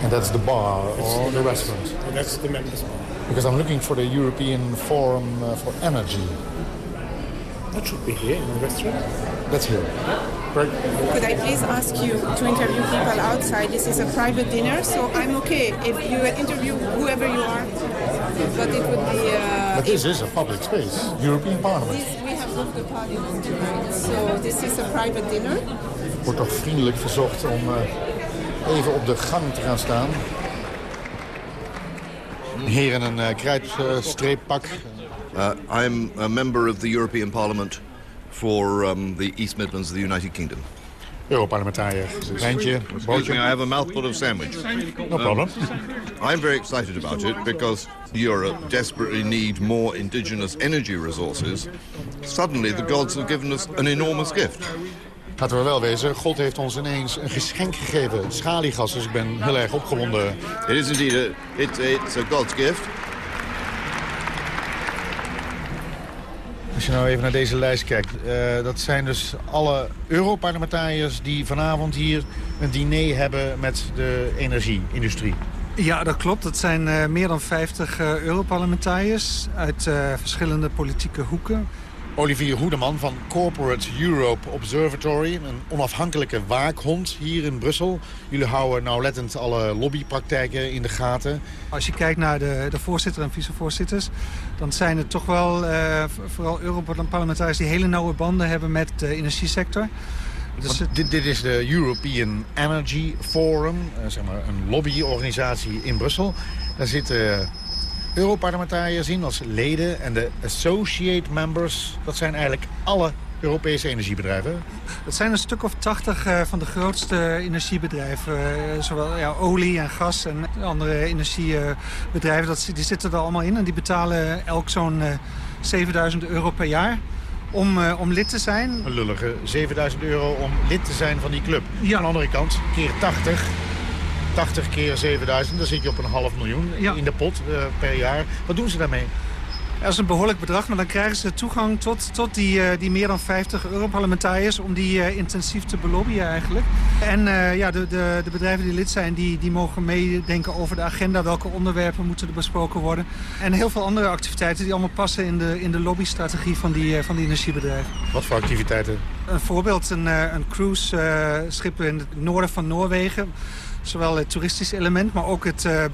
And that's the bar or the restaurant? That's the members bar. Because I'm looking for the European Forum for Energy. That should be here in the restaurant. That's here. Could I please ask you to interview people outside? This is a private dinner, so I'm okay if you interview whoever you are. But it would be... Uh, but this is a public space, European Parliament. This, we have booked the parliament tonight, so this is a private dinner. Wordt toch vriendelijk verzocht om uh, even op de gang te gaan staan. Hier in een uh, krijtstreeppak. Uh, I'm a member of the European Parliament for um, the East Midlands of the United Kingdom. Europarlementariër. Wijntje, me, I have a mouthful of sandwich. No problem. Um, I'm very excited about it because Europe desperately needs more indigenous energy resources. Suddenly the gods have given us an enormous gift. Laten we wel wezen, God heeft ons ineens een geschenk gegeven. Schaliegas, dus ik ben heel erg opgewonden. It is indeed a, it, it's a God's gift. Als je nou even naar deze lijst kijkt. Uh, dat zijn dus alle Europarlementariërs die vanavond hier een diner hebben met de energie-industrie. Ja, dat klopt. Dat zijn uh, meer dan 50 uh, Europarlementariërs uit verschillende politieke hoeken. Olivier Hoedeman van Corporate Europe Observatory. Een onafhankelijke waakhond hier in Brussel. Jullie houden nauwlettend alle lobbypraktijken in de gaten. Als je kijkt naar de, de voorzitter en vicevoorzitters... dan zijn het toch wel uh, vooral Europarlementariërs... die hele nauwe banden hebben met de energiesector. Dus het... dit, dit, is de European Energy Forum. Uh, zeg maar een lobbyorganisatie in Brussel. Daar zitten Europarlementariërs in als leden en de associate members. Dat zijn eigenlijk alle Europese energiebedrijven. Dat zijn een stuk of tachtig uh, van de grootste energiebedrijven. Uh, zowel ja, olie en gas en andere energiebedrijven. Dat, die zitten er allemaal in en die betalen elk zo'n uh, 7000 euro per jaar. Om, om lid te zijn. Een lullige 7000 euro om lid te zijn van die club. Ja. Aan de andere kant, keer 80 80 keer 7000, dan zit je op een half miljoen ja. in de pot uh, per jaar. Wat doen ze daarmee? Dat is een behoorlijk bedrag, maar dan krijgen ze toegang tot, tot die, uh, die meer dan 50 Europarlementariërs... om die uh, intensief te belobbyen eigenlijk. En uh, ja, de, de, de, bedrijven die lid zijn, die, die mogen meedenken over de agenda... welke onderwerpen moeten er besproken worden. En heel veel andere activiteiten die allemaal passen in de, in de lobbystrategie van die, van die energiebedrijven. Wat voor activiteiten? Een voorbeeld, een, een cruise-schip in het noorden van Noorwegen... Zowel het toeristische element, maar ook het, uh,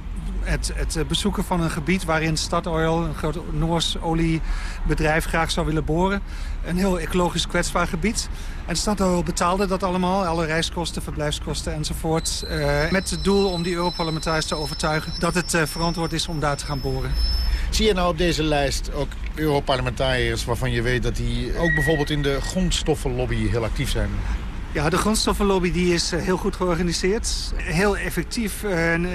het, het bezoeken van een gebied waarin Statoil, een groot Noors oliebedrijf, graag zou willen boren. Een heel ecologisch kwetsbaar gebied. En Statoil betaalde dat allemaal, alle reiskosten, verblijfskosten enzovoort. Uh, met het doel om die Europarlementariërs te overtuigen dat het uh, verantwoord is om daar te gaan boren. Zie je nou op deze lijst ook Europarlementariërs waarvan je weet dat die ook bijvoorbeeld in de grondstoffenlobby heel actief zijn? Ja, de grondstoffenlobby die is heel goed georganiseerd. Heel effectief en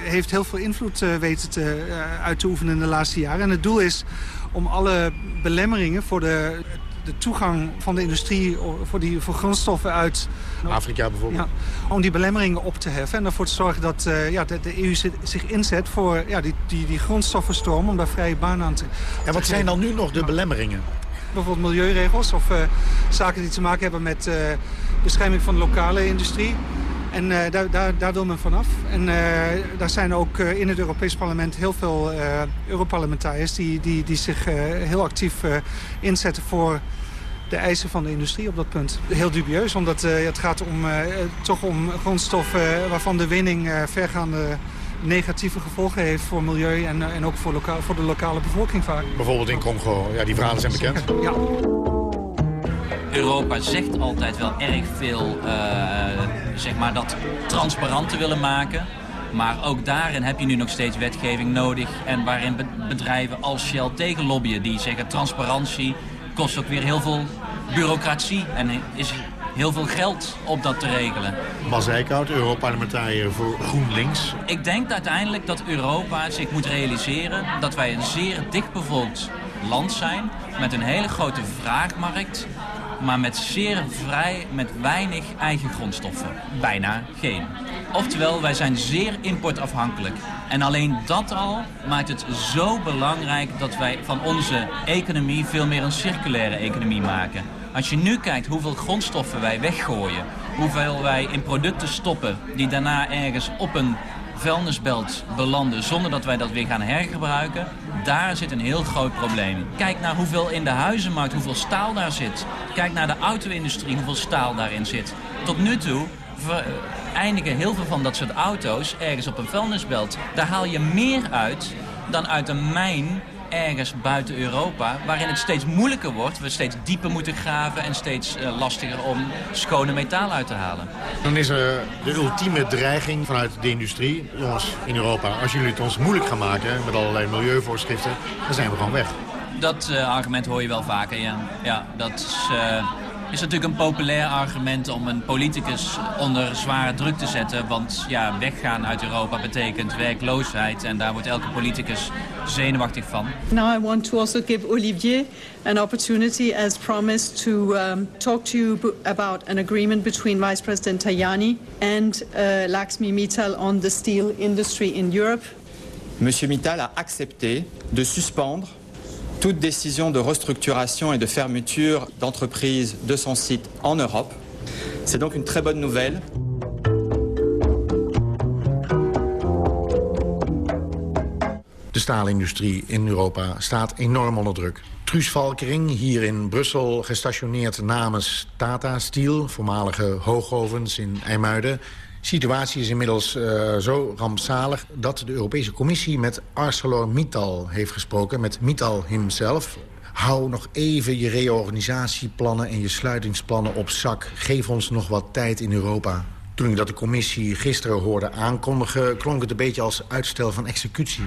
heeft heel veel invloed weten te, uit te oefenen in de laatste jaren. En het doel is om alle belemmeringen voor de, de toegang van de industrie... voor, die, voor grondstoffen uit... Afrika bijvoorbeeld. Ja, om die belemmeringen op te heffen en ervoor te zorgen dat ja, de, de, EU zich inzet voor ja, die, die, die grondstoffenstroom... om daar vrije banen aan te... En wat zijn dan nu nog de belemmeringen? Bijvoorbeeld milieuregels of uh, zaken die te maken hebben met uh, bescherming van de lokale industrie. En uh, daar, daar, daar, wil men vanaf. En daar zijn ook in het Europees Parlement heel veel Europarlementariërs... die, die, die zich heel actief inzetten voor de eisen van de industrie op dat punt. Heel dubieus, omdat het gaat om, toch om grondstoffen waarvan de winning vergaande negatieve gevolgen heeft voor milieu en, en ook voor, lokaal, voor de lokale bevolking vaak. Bijvoorbeeld in Congo, ja, die verhalen zijn bekend. Ja. Europa zegt altijd wel erg veel, uh, zeg maar, dat transparant te willen maken. Maar ook daarin heb je nu nog steeds wetgeving nodig. En waarin bedrijven als Shell tegen lobbyen. Die zeggen transparantie kost ook weer heel veel bureaucratie. En is heel veel geld op dat te regelen. Bas Eickhout, Europarlementariër voor GroenLinks. Ik denk uiteindelijk dat Europa zich moet realiseren dat wij een zeer dichtbevolkt land zijn... met een hele grote vraagmarkt maar met zeer vrij, met weinig eigen grondstoffen. Bijna geen. Oftewel, wij zijn zeer importafhankelijk. En alleen dat al maakt het zo belangrijk dat wij van onze economie veel meer een circulaire economie maken. Als je nu kijkt hoeveel grondstoffen wij weggooien, hoeveel wij in producten stoppen die daarna ergens op een vuilnisbelt belanden zonder dat wij dat weer gaan hergebruiken, daar zit een heel groot probleem. Kijk naar hoeveel in de huizenmarkt, hoeveel staal daar zit. Kijk naar de auto-industrie, hoeveel staal daarin zit. Tot nu toe eindigen heel veel van dat soort auto's ergens op een vuilnisbelt. Daar haal je meer uit dan uit een mijn ergens buiten Europa... waarin het steeds moeilijker wordt, we steeds dieper moeten graven... en steeds uh, lastiger om schone metaal uit te halen. Dan is er de ultieme dreiging vanuit de industrie. Jongens, in Europa, als jullie het ons moeilijk gaan maken... met allerlei milieuvoorschriften, dan zijn we gewoon weg. Dat uh, argument hoor je wel vaker, ja. ja dat is... Uh, is natuurlijk een populair argument om een politicus onder zware druk te zetten. Want ja, weggaan uit Europa betekent werkloosheid. En daar wordt elke politicus zenuwachtig van. Now I want to also give Olivier an opportunity as promised to um, talk to you about an agreement between Vice President Tajani and uh, Lakshmi Mittal on the steel industry in Europe. Monsieur Mittal a accepté de suspendre toute décision de restructuration et de fermeture d'entreprises de son site en Europe. C'est donc une très bonne nouvelle. De staalindustrie in Europa staat enorm onder druk. Truus Valkering, hier in Brussel gestationeerd namens Tata Steel... voormalige hoogovens in IJmuiden situatie is inmiddels uh, zo rampzalig... dat de Europese Commissie met ArcelorMittal heeft gesproken... met Mittal himself. Hou nog even je reorganisatieplannen en je sluitingsplannen op zak. Geef ons nog wat tijd in Europa. Toen ik dat de commissie gisteren hoorde aankondigen... klonk het een beetje als uitstel van executie.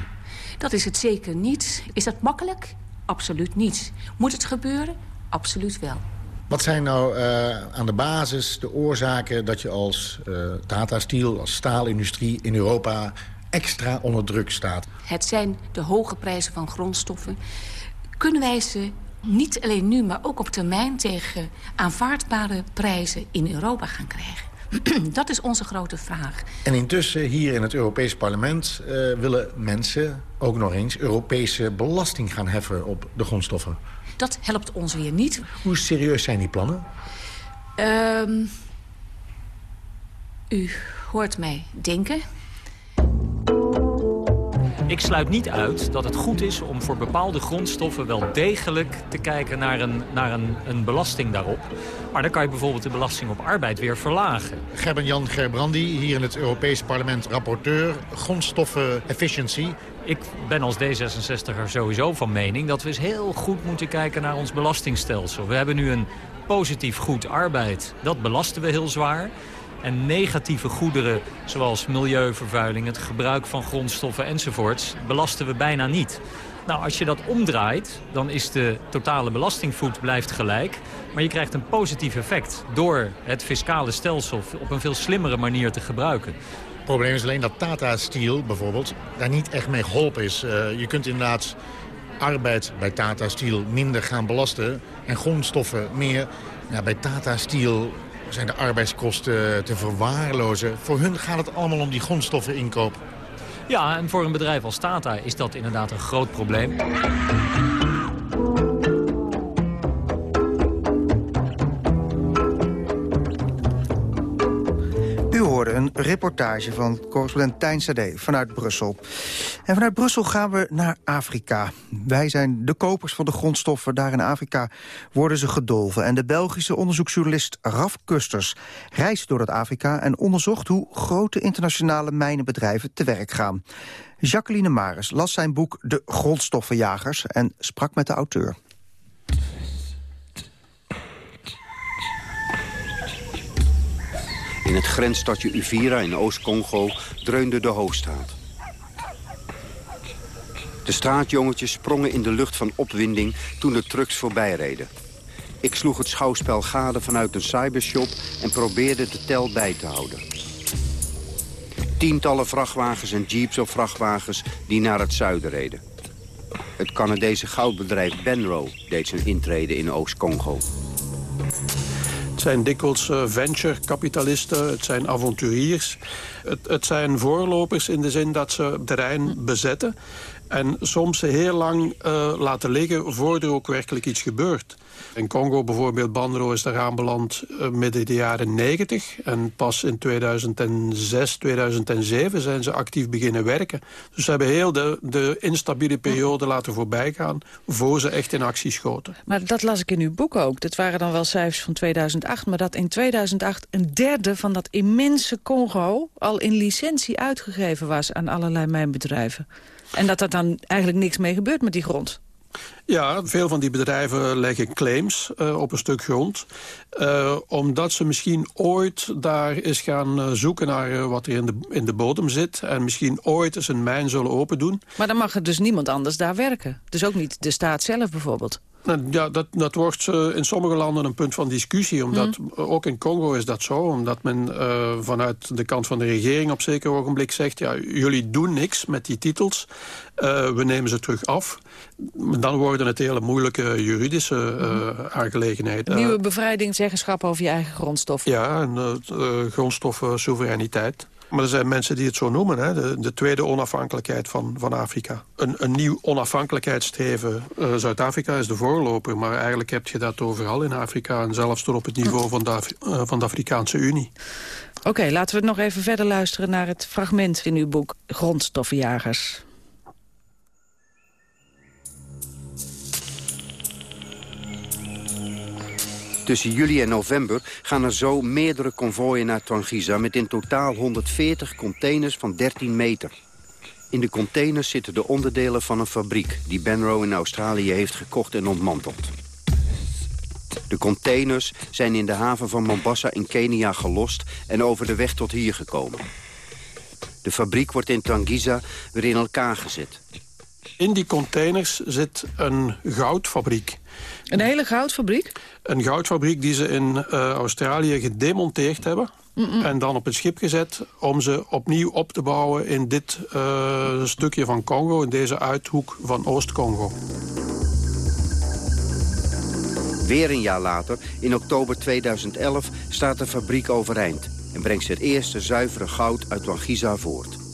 Dat is het zeker niet. Is dat makkelijk? Absoluut niet. Moet het gebeuren? Absoluut wel. Wat zijn nou uh, aan de basis de oorzaken dat je als uh, Tata Steel, als staalindustrie in Europa extra onder druk staat? Het zijn de hoge prijzen van grondstoffen. Kunnen wij ze niet alleen nu, maar ook op termijn tegen aanvaardbare prijzen in Europa gaan krijgen? [CLEARS THROAT] Dat is onze grote vraag. En intussen hier in het Europees Parlement uh, willen mensen ook nog eens Europese belasting gaan heffen op de grondstoffen. Dat helpt ons weer niet. Hoe serieus zijn die plannen? Um, u hoort mij denken. Ik sluit niet uit dat het goed is om voor bepaalde grondstoffen wel degelijk te kijken naar een, naar een, een belasting daarop. Maar dan kan je bijvoorbeeld de belasting op arbeid weer verlagen. Gerben-Jan Gerbrandi, hier in het Europees Parlement rapporteur grondstoffen efficiency. Ik ben als D66er sowieso van mening dat we eens heel goed moeten kijken naar ons belastingstelsel. We hebben nu een positief goed arbeid. Dat belasten we heel zwaar. En negatieve goederen, zoals milieuvervuiling, het gebruik van grondstoffen enzovoorts, belasten we bijna niet. Nou, als je dat omdraait, dan is de totale belastingvoet blijft gelijk. Maar je krijgt een positief effect door het fiscale stelsel op een veel slimmere manier te gebruiken. Het probleem is alleen dat Tata Steel bijvoorbeeld daar niet echt mee geholpen is. Uh, je kunt inderdaad arbeid bij Tata Steel minder gaan belasten en grondstoffen meer. Bij Tata Steel zijn de arbeidskosten te verwaarlozen. Voor hun gaat het allemaal om die grondstoffen inkoop. Ja, en voor een bedrijf als Tata is dat inderdaad een groot probleem. Reportage van correspondent Tijn Sade vanuit Brussel. En vanuit Brussel gaan we naar Afrika. Wij zijn de kopers van de grondstoffen. Daar in Afrika worden ze gedolven. En de Belgische onderzoeksjournalist Raf Kusters reist door dat Afrika... en onderzocht hoe grote internationale mijnenbedrijven te werk gaan. Jacqueline Maris las zijn boek De Grondstoffenjagers... en sprak met de auteur. In het grensstadje Uvira in Oost-Congo dreunde de hoogstraat. De straatjongetjes sprongen in de lucht van opwinding toen de trucks voorbij reden. Ik sloeg het schouwspel gade vanuit een cybershop en probeerde de tel bij te houden. Tientallen vrachtwagens en jeeps of vrachtwagens die naar het zuiden reden. Het Canadese goudbedrijf Benro deed zijn intrede in Oost-Congo. Zijn dikwijls uh, venture-kapitalisten, het zijn avonturiers. Het, het zijn voorlopers in de zin dat ze terrein bezetten... en soms heel lang uh, laten liggen voor er ook werkelijk iets gebeurt. In Congo bijvoorbeeld, Bandro is daar aanbeland uh, midden de jaren 90. En pas in 2006, 2007 zijn ze actief beginnen werken. Dus ze hebben heel de, de instabiele periode laten voorbijgaan... voor ze echt in actie schoten. Maar dat las ik in uw boek ook. Dat waren dan wel cijfers van 2008. Maar dat in 2008 een derde van dat immense Congo... al in licentie uitgegeven was aan allerlei mijnbedrijven. En dat er dan eigenlijk niks mee gebeurt met die grond. Ja, veel van die bedrijven leggen claims uh, op een stuk grond. Uh, omdat ze misschien ooit daar eens gaan uh, zoeken naar wat er in de, in de bodem zit. En misschien ooit eens een mijn zullen open doen. Maar dan mag er dus niemand anders daar werken. Dus ook niet de staat zelf bijvoorbeeld. Nou, ja, dat, dat wordt in sommige landen een punt van discussie. Omdat, mm. Ook in Congo is dat zo. Omdat men uh, vanuit de kant van de regering op zeker ogenblik zegt... ja, jullie doen niks met die titels. Uh, we nemen ze terug af. Dan worden het hele moeilijke juridische uh, aangelegenheden. Nieuwe bevrijding, zeggenschap over je eigen grondstoffen. Ja, en grondstoffen, soevereiniteit. Maar er zijn mensen die het zo noemen, hè? De, de tweede onafhankelijkheid van, van Afrika. Een, een nieuw onafhankelijkheidsstreven uh, Zuid-Afrika is de voorloper... maar eigenlijk heb je dat overal in Afrika... en zelfs tot op het niveau van de, uh, van Afrikaanse Unie. Oké, laten we nog even verder luisteren naar het fragment in uw boek Grondstoffenjagers. Tussen juli en november gaan er zo meerdere konvooien naar Twangiza... met in totaal 140 containers van 13 meter. In de containers zitten de onderdelen van een fabriek... die Benro in Australië heeft gekocht en ontmanteld. De containers zijn in de haven van Mombasa in Kenia gelost... en over de weg tot hier gekomen. De fabriek wordt in Twangiza weer in elkaar gezet. In die containers zit een goudfabriek. Een hele goudfabriek? Een goudfabriek die ze in uh, Australië gedemonteerd hebben. Mm -mm. En dan op het schip gezet om ze opnieuw op te bouwen in dit uh, stukje van Congo. In deze uithoek van Oost-Congo. Weer een jaar later, in oktober 2011, staat de fabriek overeind... en brengt ze het eerste zuivere goud uit Wangiza voort.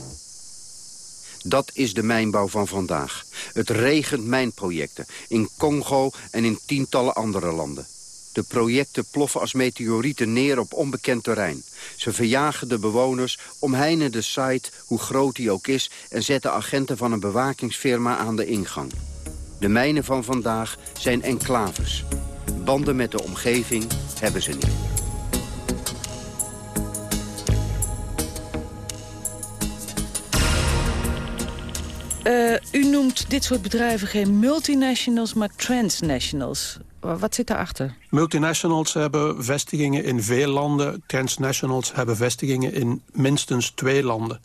Dat is de mijnbouw van vandaag. Het regent mijnprojecten in Congo en in tientallen andere landen. De projecten ploffen als meteorieten neer op onbekend terrein. Ze verjagen de bewoners, omheinen de site, hoe groot die ook is... en zetten agenten van een bewakingsfirma aan de ingang. De mijnen van vandaag zijn enclaves. Banden met de omgeving hebben ze niet. Uh, u noemt dit soort bedrijven geen multinationals, maar transnationals. Wat zit daarachter? Multinationals hebben vestigingen in veel landen. Transnationals hebben vestigingen in minstens twee landen.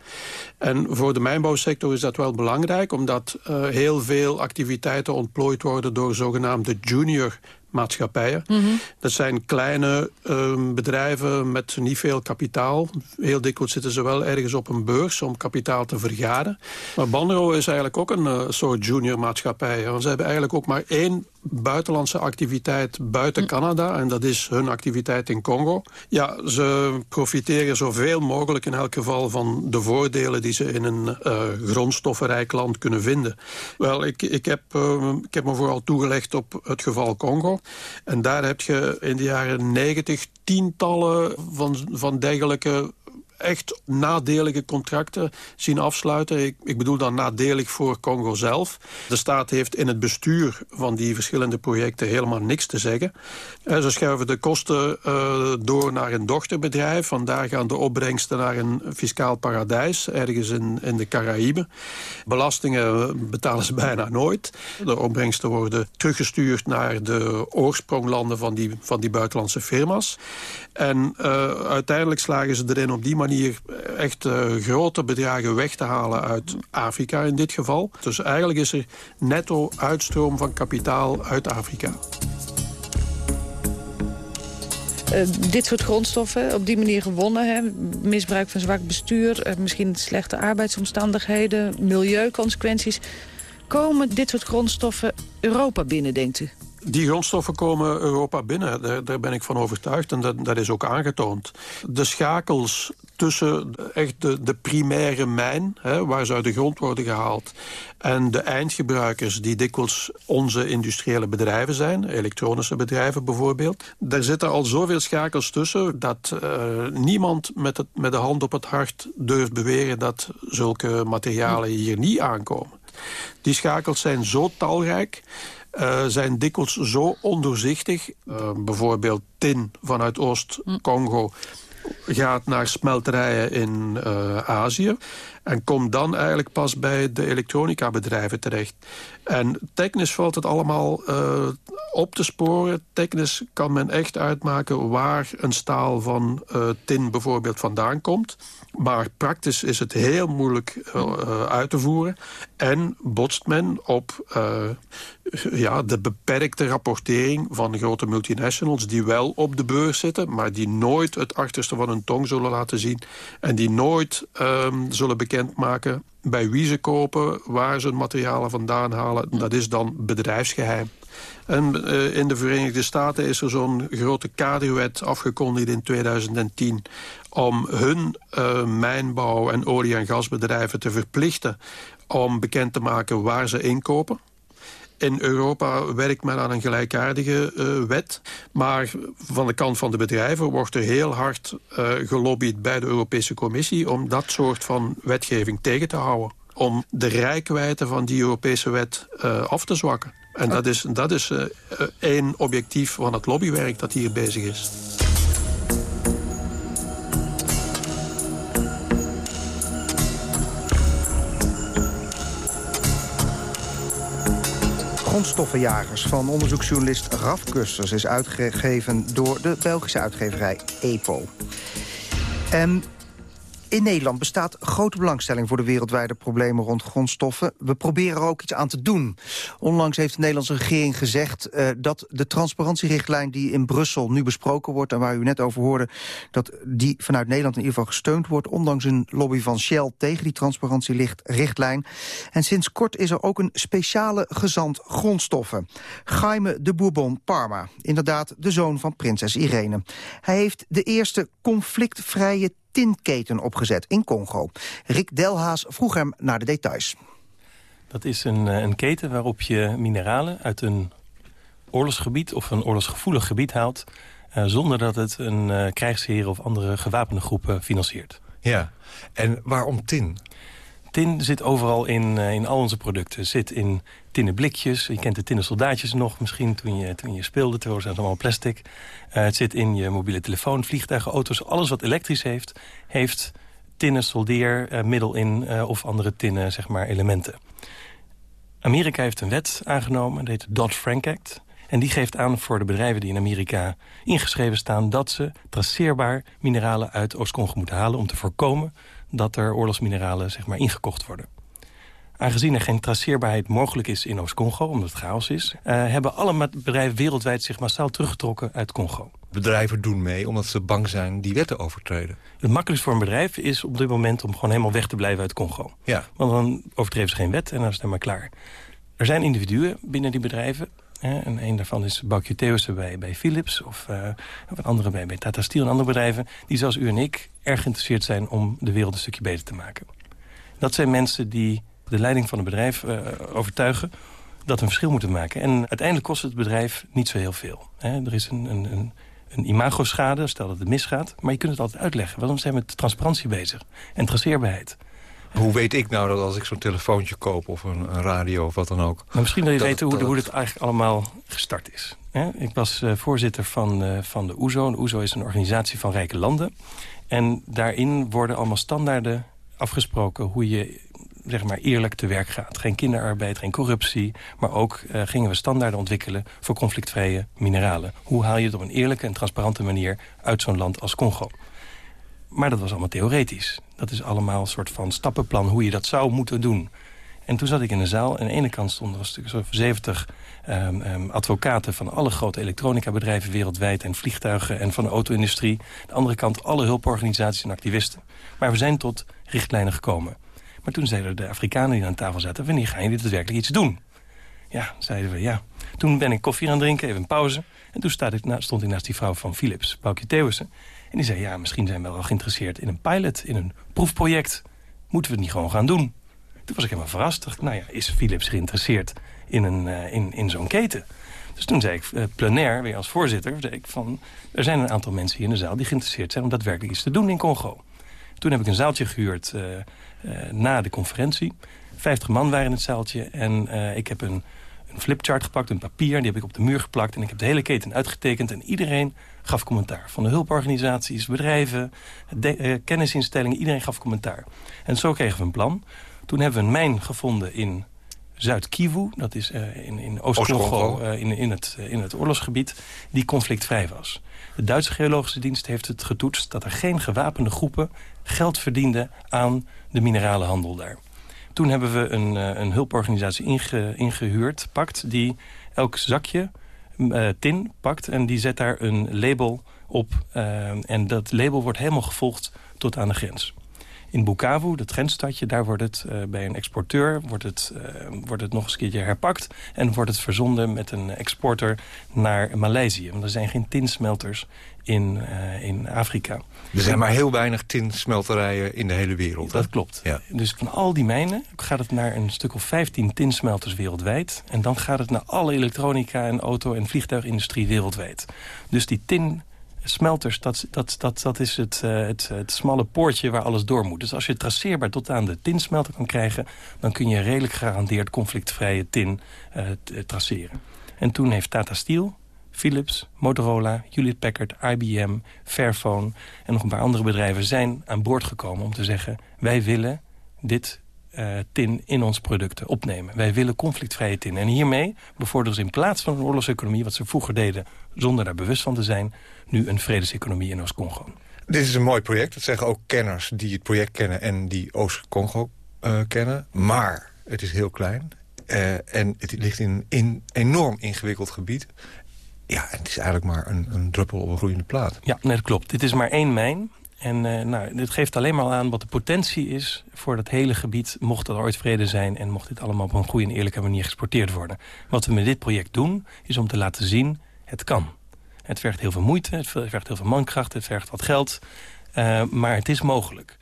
En voor de mijnbouwsector is dat wel belangrijk... omdat uh, heel veel activiteiten ontplooid worden door zogenaamde junior maatschappijen. Mm -hmm. Dat zijn kleine uh, bedrijven met niet veel kapitaal. Heel dikwijls zitten ze wel ergens op een beurs om kapitaal te vergaren. Maar Banro is eigenlijk ook een uh, soort junior maatschappij. Want ze hebben eigenlijk ook maar één buitenlandse activiteit buiten mm. Canada. En dat is hun activiteit in Congo. Ja, ze profiteren zoveel mogelijk in elk geval van de voordelen die ze in een uh, grondstoffenrijk land kunnen vinden. Wel, ik, ik, heb, uh, ik heb me vooral toegelegd op het geval Congo. En daar heb je in de jaren negentig tientallen van, van dergelijke echt nadelige contracten zien afsluiten. Ik, ik, bedoel dan nadelig voor Congo zelf. De staat heeft in het bestuur van die verschillende projecten helemaal niks te zeggen. En ze schuiven de kosten uh, door naar een dochterbedrijf. Vandaar gaan de opbrengsten naar een fiscaal paradijs, ergens in, in de Caraïben. Belastingen betalen ze [LAUGHS] bijna nooit. De opbrengsten worden teruggestuurd naar de oorspronglanden van die, van die buitenlandse firma's. En uiteindelijk slagen ze erin op die manier echt uh, grote bedragen weg te halen uit Afrika in dit geval. Dus eigenlijk is er netto uitstroom van kapitaal uit Afrika. Uh, dit soort grondstoffen op die manier gewonnen. Hè? Misbruik van zwak bestuur, uh, misschien slechte arbeidsomstandigheden, milieuconsequenties. Komen dit soort grondstoffen Europa binnen, denkt u? Die grondstoffen komen Europa binnen, daar, daar ben ik van overtuigd en dat, dat, is ook aangetoond. De schakels tussen echt de, de primaire mijn, hè, waar ze uit de grond worden gehaald... en de eindgebruikers die dikwijls onze industriële bedrijven zijn... elektronische bedrijven bijvoorbeeld... daar zitten al zoveel schakels tussen... dat uh, niemand met, het, met de hand op het hart durft beweren... dat zulke materialen hier niet aankomen. Die schakels zijn zo talrijk uh, zijn dikwijls zo ondoorzichtig. Uh, bijvoorbeeld tin vanuit Oost-Congo gaat naar smelterijen in uh, Azië... en komt dan eigenlijk pas bij de elektronica-bedrijven terecht. En technisch valt het allemaal uh, op te sporen. Technisch kan men echt uitmaken waar een staal van uh, tin bijvoorbeeld vandaan komt... Maar praktisch is het heel moeilijk uh, uit te voeren. En botst men op ja, de beperkte rapportering van grote multinationals... die wel op de beurs zitten, maar die nooit het achterste van hun tong zullen laten zien. En die nooit um, zullen bekendmaken bij wie ze kopen, waar ze hun materialen vandaan halen. Dat is dan bedrijfsgeheim. En uh, in de Verenigde Staten is er zo'n grote kaderwet afgekondigd in 2010 om hun uh, mijnbouw- en olie- en gasbedrijven te verplichten... om bekend te maken waar ze inkopen. In Europa werkt men aan een gelijkaardige uh, wet. Maar van de kant van de bedrijven wordt er heel hard uh, gelobbyd bij de Europese Commissie... om dat soort van wetgeving tegen te houden. Om de rijkwijde van die Europese wet uh, af te zwakken. En dat is, dat is één objectief van het lobbywerk dat hier bezig is. Grondstoffenjagers van onderzoeksjournalist Raf Kusters... is uitgegeven door de Belgische uitgeverij EPO. In Nederland bestaat grote belangstelling voor de wereldwijde problemen rond grondstoffen. We proberen er ook iets aan te doen. Onlangs heeft de Nederlandse regering gezegd uh, dat de transparantierichtlijn die in Brussel nu besproken wordt en waar u net over hoorde, dat die vanuit Nederland in ieder geval gesteund wordt, ondanks een lobby van Shell tegen die transparantierichtlijn. En sinds kort is er ook een speciale gezant grondstoffen. Jaime de Bourbon Parma, inderdaad de zoon van prinses Irene. Hij heeft de eerste conflictvrije tinketen opgezet in Congo. Rick Delhaas vroeg hem naar de details. Dat is een, een keten waarop je mineralen uit een oorlogsgebied... of een oorlogsgevoelig gebied haalt... Uh, zonder dat het een uh, krijgsheren of andere gewapende groepen financiert. Ja, en waarom tin? Tin zit overal in, uh, in al onze producten. Zit in tinnen blikjes. Je kent de tinnen soldaatjes nog misschien toen je, toen je speelde. Zijn het allemaal plastic. Uh, het zit in je mobiele telefoon, vliegtuigen, auto's. Alles wat elektrisch heeft, heeft tinnen soldeermiddel uh, in of andere tinnen zeg maar, elementen. Amerika heeft een wet aangenomen, dat heet Dodd-Frank Act. En die geeft aan voor de bedrijven die in Amerika ingeschreven staan... dat ze traceerbaar mineralen uit Oost-Congo moeten halen... om te voorkomen dat er oorlogsmineralen zeg maar, ingekocht worden. Aangezien er geen traceerbaarheid mogelijk is in Oost-Congo, omdat het chaos is... Uh, hebben alle bedrijven wereldwijd zich massaal teruggetrokken uit Congo. Bedrijven doen mee omdat ze bang zijn die wetten overtreden. Het makkelijkste voor een bedrijf is op dit moment om gewoon helemaal weg te blijven uit Congo. Ja. Want dan overtreven ze geen wet en dan is het maar klaar. Er zijn individuen binnen die bedrijven Hè, en een daarvan is Boukje Theeuwse bij, bij Philips... Of, uh, of een andere bij, Tata Steel en andere bedrijven... die zoals u en ik erg geïnteresseerd zijn om de wereld een stukje beter te maken. Dat zijn mensen die de leiding van een bedrijf uh, overtuigen... dat een verschil moeten maken. En uiteindelijk kost het bedrijf niet zo heel veel. Hè. Er is een, een, een, een imagoschade, stel dat het misgaat... maar je kunt het altijd uitleggen. Waarom zijn we met transparantie bezig? En traceerbaarheid. Hoe weet ik nou dat als ik zo'n telefoontje koop of een, een, radio of wat dan ook... Maar misschien wil je dat, weten hoe, dat, hoe het eigenlijk allemaal gestart is. Ik was uh, voorzitter van, uh, van de OESO. De OESO is een organisatie van rijke landen. En daarin worden allemaal standaarden afgesproken... hoe je zeg maar, eerlijk te werk gaat. Geen kinderarbeid, geen corruptie. Maar ook uh, gingen we standaarden ontwikkelen voor conflictvrije mineralen. Hoe haal je het op een eerlijke en transparante manier uit zo'n land als Congo? Maar dat was allemaal theoretisch. Dat is allemaal een soort van stappenplan hoe je dat zou moeten doen. En toen zat ik in een zaal. En aan de ene kant stonden er een stuk of 70 um, um, advocaten... van alle grote elektronica-bedrijven wereldwijd... en vliegtuigen en van de auto-industrie. Aan de andere kant alle hulporganisaties en activisten. Maar we zijn tot richtlijnen gekomen. Maar toen zeiden de Afrikanen die aan tafel zaten... wanneer gaan jullie daadwerkelijk iets doen? Ja, zeiden we, ja. Toen ben ik koffie gaan drinken, even een pauze. En toen stond ik, stond ik naast die vrouw van Philips, Paukje Theeuwissen. En die zei, ja, misschien zijn we wel geïnteresseerd in een pilot, in een proefproject. Moeten we het niet gewoon gaan doen? Toen was ik helemaal verrast. Nou ja, is Philips geïnteresseerd in, een, uh, in, in zo'n keten? Dus toen zei ik, uh, plenair, weer als voorzitter... Ik van, er zijn een aantal mensen hier in de zaal die geïnteresseerd zijn... om daadwerkelijk iets te doen in Congo. Toen heb ik een zaaltje gehuurd uh, na de conferentie. Vijftig man waren in het zaaltje. En ik heb een, een flipchart gepakt, een papier. Die heb ik op de muur geplakt. En ik heb de hele keten uitgetekend. En iedereen gaf commentaar. Van de hulporganisaties, bedrijven, de, kennisinstellingen. Iedereen gaf commentaar. En zo kregen we een plan. Toen hebben we een mijn gevonden in Zuid-Kivu. Dat is uh, in, in Oost-Congo, Oost uh, in, in, het, in het oorlogsgebied. Die conflictvrij was. De Duitse geologische dienst heeft het getoetst... dat er geen gewapende groepen geld verdienden aan de mineralenhandel daar. Toen hebben we een, een hulporganisatie inge, ingehuurd, pakt... die elk zakje tin pakt en die zet daar een label op. en dat label wordt helemaal gevolgd tot aan de grens. In Bukavu, dat grensstadje, daar wordt het uh, bij een exporteur wordt het, uh, wordt het nog eens een keertje herpakt... en wordt het verzonden met een exporter naar Maleisië. Want er zijn geen tinsmelters in, uh, in Afrika. Er zijn maar heel weinig tinsmelterijen in de hele wereld. Dat klopt. Ja. Dus van al die mijnen gaat het naar een stuk of 15 tinsmelters wereldwijd. En dan gaat het naar alle elektronica en auto- en vliegtuigindustrie wereldwijd. Dus die tin smelters, dat, dat, dat, dat is het, uh, het, het smalle poortje waar alles door moet. Dus als je traceerbaar tot aan de tinsmelter kan krijgen... dan kun je redelijk gegarandeerd conflictvrije tin uh, traceren. En toen heeft Tata Steel, Philips, Motorola, Hewlett Packard, IBM, Fairphone... en nog een paar andere bedrijven zijn aan boord gekomen om te zeggen... wij willen dit uh, tin in ons producten opnemen. Wij willen conflictvrije tin. En hiermee bevorderen ze in plaats van een oorlogseconomie... wat ze vroeger deden zonder daar bewust van te zijn... nu een vredeseconomie in Oost-Congo. Dit is een mooi project. Dat zeggen ook kenners die het project kennen... en die Oost-Congo uh, kennen. Maar het is heel klein. Uh, en het ligt in een enorm ingewikkeld gebied. Ja, het is eigenlijk maar een, een druppel op een groeiende plaat. Ja, nee, dat klopt. Dit is maar één mijn. En uh, nou, dit geeft alleen maar aan wat de potentie is voor dat hele gebied... mocht er ooit vrede zijn en mocht dit allemaal op een goede en eerlijke manier geëxporteerd worden. Wat we met dit project doen, is om te laten zien, het kan. Het vergt heel veel moeite, het vergt heel veel mankracht, het vergt wat geld. Uh, maar het is mogelijk.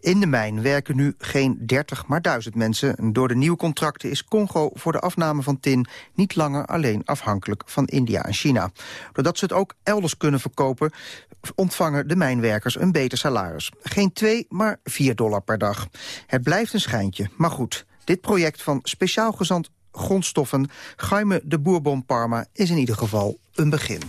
In de mijn werken nu geen 30, maar 1000 mensen. Door de nieuwe contracten is Congo voor de afname van tin... niet langer alleen afhankelijk van India en China. Doordat ze het ook elders kunnen verkopen... ontvangen de mijnwerkers een beter salaris. Geen 2, maar 4 dollar per dag. Het blijft een schijntje, maar goed. Dit project van speciaal gezant grondstoffen... Jaime de Bourbon Parma is in ieder geval een begin.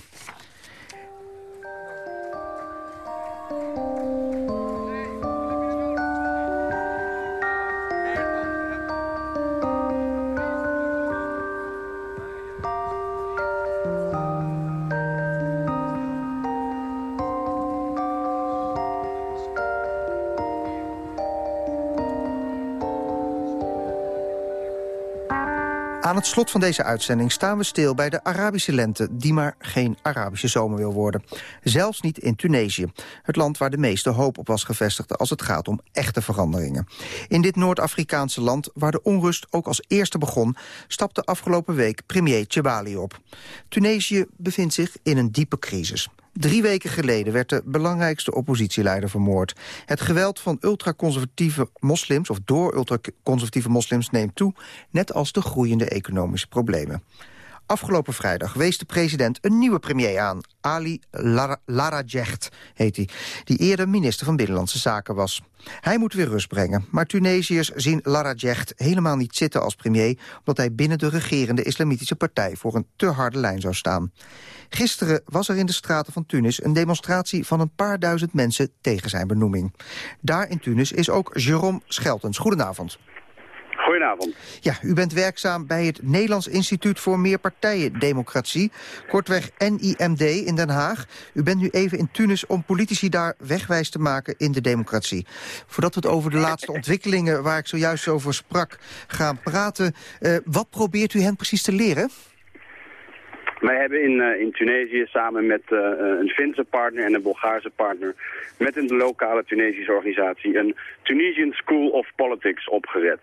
Aan het slot van deze uitzending staan we stil bij de Arabische lente... die maar geen Arabische zomer wil worden. Zelfs niet in Tunesië. Het land waar de meeste hoop op was gevestigd... als het gaat om echte veranderingen. In dit Noord-Afrikaanse land, waar de onrust ook als eerste begon... stapte afgelopen week premier Tjebali op. Tunesië bevindt zich in een diepe crisis. Drie weken geleden werd de belangrijkste oppositieleider vermoord. Het geweld van ultraconservatieve moslims, of door ultraconservatieve moslims, neemt toe... net als de groeiende economische problemen. Afgelopen vrijdag wees de president een nieuwe premier aan. Ali Larajecht heet hij, die eerder minister van Binnenlandse Zaken was. Hij moet weer rust brengen, maar Tunesiërs zien Larajecht helemaal niet zitten als premier... omdat hij binnen de regerende islamitische partij voor een te harde lijn zou staan. Gisteren was er in de straten van Tunis een demonstratie van een paar duizend mensen tegen zijn benoeming. Daar in Tunis is ook Jerome Scheltens. Goedenavond. Goedenavond. Ja, u bent werkzaam bij het Nederlands Instituut voor Meerpartijendemocratie. Kortweg NIMD in Den Haag. U bent nu even in Tunis om politici daar wegwijs te maken in de democratie. Voordat we het over de laatste [LAUGHS] ontwikkelingen waar ik zojuist over sprak gaan praten. Uh, wat probeert u hen precies te leren? Wij hebben in, uh, in Tunesië samen met uh, een Finse partner en een Bulgaarse partner... met een lokale Tunesische organisatie een Tunisian School of Politics opgezet.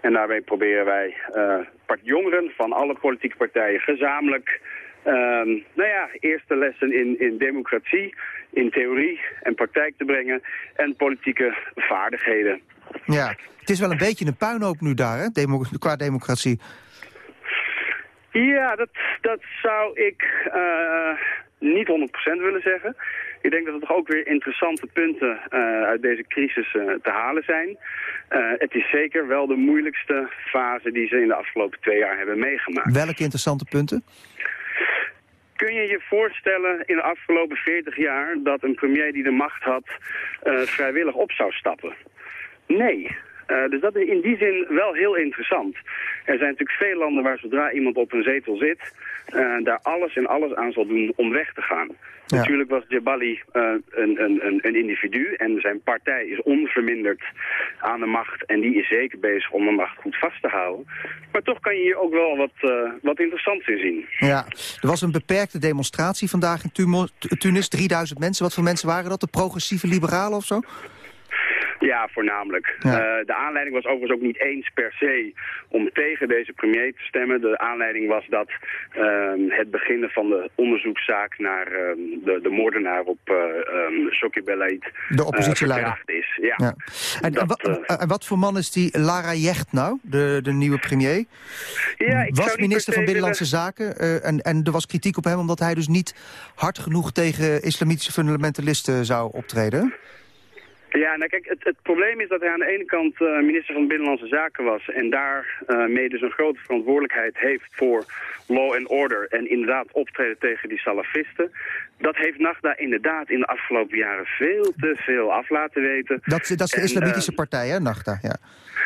En daarbij proberen wij uh, jongeren van alle politieke partijen gezamenlijk... Ehm, nou ja, eerste lessen in, in democratie, in theorie en praktijk te brengen... en politieke vaardigheden. Ja, het is wel een beetje een puinhoop nu daar, hè, Demo qua democratie. Ja, dat, dat zou ik uh, niet 100% willen zeggen. Ik denk dat er toch ook weer interessante punten uh, uit deze crisis uh, te halen zijn. het is zeker wel de moeilijkste fase die ze in de afgelopen twee jaar hebben meegemaakt. Welke interessante punten? Kun je je voorstellen in de afgelopen 40 jaar dat een premier die de macht had vrijwillig op zou stappen? Nee. Uh, dus dat is in die zin wel heel interessant. Er zijn natuurlijk veel landen waar zodra iemand op een zetel zit... Uh, daar alles en alles aan zal doen om weg te gaan. Ja. Natuurlijk was Jabali uh, een, een, een individu en zijn partij is onverminderd aan de macht. En die is zeker bezig om de macht goed vast te houden. Maar toch kan je hier ook wel wat, wat interessants in zien. Ja, er was een beperkte demonstratie vandaag in Tunis. 3000 mensen. Wat voor mensen waren dat? De progressieve liberalen of zo? Ja, voornamelijk. Ja. Uh, de aanleiding was overigens ook niet eens per se om tegen deze premier te stemmen. De aanleiding was dat uh, het beginnen van de onderzoekszaak naar uh, de, de moordenaar op uh, um, de oppositieleider is. Ja. ja. En, dat, wat, wat voor man is die Lara Jecht nou, de, de nieuwe premier? Ja, ik was minister van Binnenlandse willen... Zaken en, en er was kritiek op hem omdat hij dus niet hard genoeg tegen islamitische fundamentalisten zou optreden. Ja, nou kijk, het, het, probleem is dat hij aan de ene kant uh, minister van Binnenlandse Zaken was... en daarmee uh, dus een grote verantwoordelijkheid heeft voor law and order... en inderdaad optreden tegen die salafisten. Dat heeft Nagda inderdaad in de afgelopen jaren veel te veel af laten weten. Dat, dat is de en, islamitische uh, partij, hè, Nagda? Ja.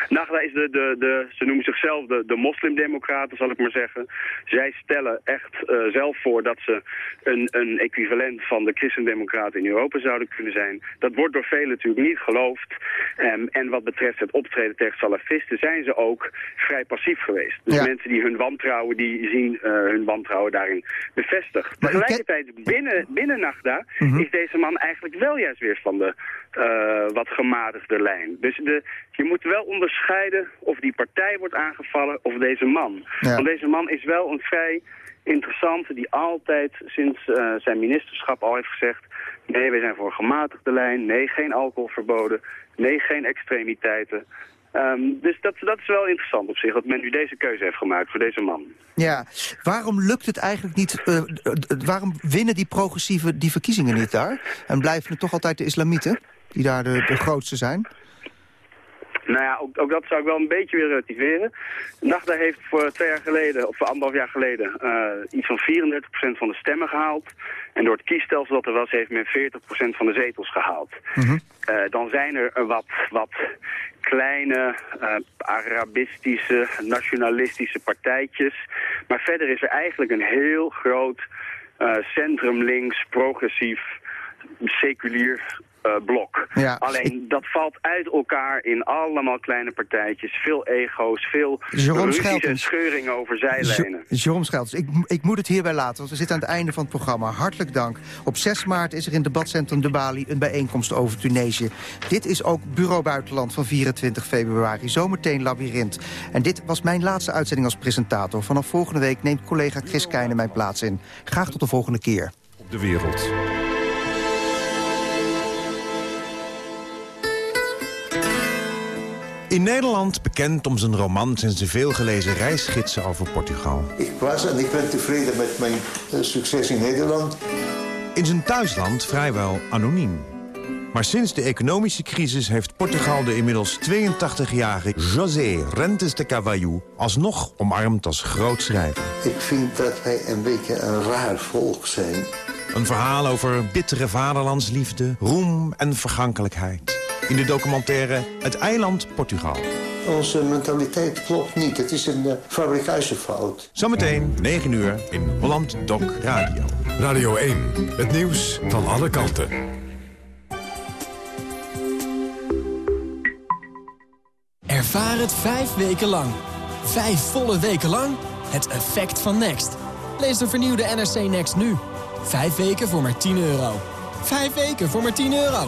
Nagda is de, de, de, ze noemen zichzelf de, de moslimdemocraten, zal ik maar zeggen. Zij stellen echt uh, zelf voor dat ze een, een equivalent van de christendemocraten in Europa zouden kunnen zijn. Dat wordt door velen natuurlijk niet geloofd. Um, en wat betreft het optreden tegen salafisten zijn ze ook vrij passief geweest. Dus ja. mensen die hun wantrouwen, die zien uh, hun wantrouwen daarin bevestigd. Tegelijkertijd binnen, binnen Nagda mm -hmm. is deze man eigenlijk wel juist weer van de uh, wat gematigde lijn. Dus de, je moet wel onderscheiden of die partij wordt aangevallen of deze man. Ja. Want deze man is wel een vrij interessante die altijd sinds uh, zijn ministerschap al heeft gezegd... nee, wij zijn voor een gematigde lijn, nee, geen alcohol verboden, nee, geen extremiteiten... Um, dus dat, dat is wel interessant op zich, dat men nu deze keuze heeft gemaakt voor deze man. Ja, waarom lukt het eigenlijk niet, uh, waarom winnen die progressieven die verkiezingen niet daar? En blijven het toch altijd de islamieten, die daar de grootste zijn? Nou ja, ook, ook, dat zou ik wel een beetje weer relativeren. Nagda heeft voor twee jaar geleden, of voor anderhalf jaar geleden, uh, iets van 34% van de stemmen gehaald. En door het kiesstelsel dat er was, heeft men 40% van de zetels gehaald. Mm -hmm. uh, dan zijn er wat, wat kleine uh, Arabistische, nationalistische partijtjes. Maar verder is er eigenlijk een heel groot centrum links, progressief, seculier uh, blok. Ja. Alleen dat valt uit elkaar in allemaal kleine partijtjes. Veel ego's, veel ruzies en scheuringen over zijlijnen. Jerome Scheltens, ik, ik moet het hierbij laten, want we zitten aan het einde van het programma. Hartelijk dank. Op 6 maart is er in debatcentrum De Bali een bijeenkomst over Tunesië. Dit is ook Bureau Buitenland van 24 februari. Zometeen Labyrinth. En dit was mijn laatste uitzending als presentator. Vanaf volgende week neemt collega Chris Keijnen mijn plaats in. Graag tot de volgende keer. Op de wereld. In Nederland bekend om zijn romans en zijn veelgelezen reisgidsen over Portugal. Ik was en ik ben tevreden met mijn uh, succes in Nederland. In zijn thuisland vrijwel anoniem. Maar sinds de economische crisis heeft Portugal de inmiddels 82-jarige José Rentes de Cavallo alsnog omarmd als groot schrijver. Ik vind dat wij een beetje een raar volk zijn. Een verhaal over bittere vaderlandsliefde, roem en vergankelijkheid in de documentaire Het eiland Portugal. Onze mentaliteit klopt niet. Het is een uh. Zometeen, 9 uur, in Holland Doc Radio. Radio 1, het nieuws van alle kanten. Ervaar het vijf weken lang. Vijf volle weken lang. Het effect van Next. Lees de vernieuwde NRC Next nu. Vijf weken voor maar 10 euro. Vijf weken voor maar 10 euro.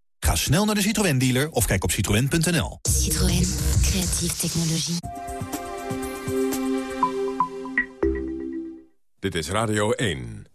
Ga snel naar de Citroën dealer of kijk op citroën.nl. Citroën, creatieve technologie. Dit is Radio 1.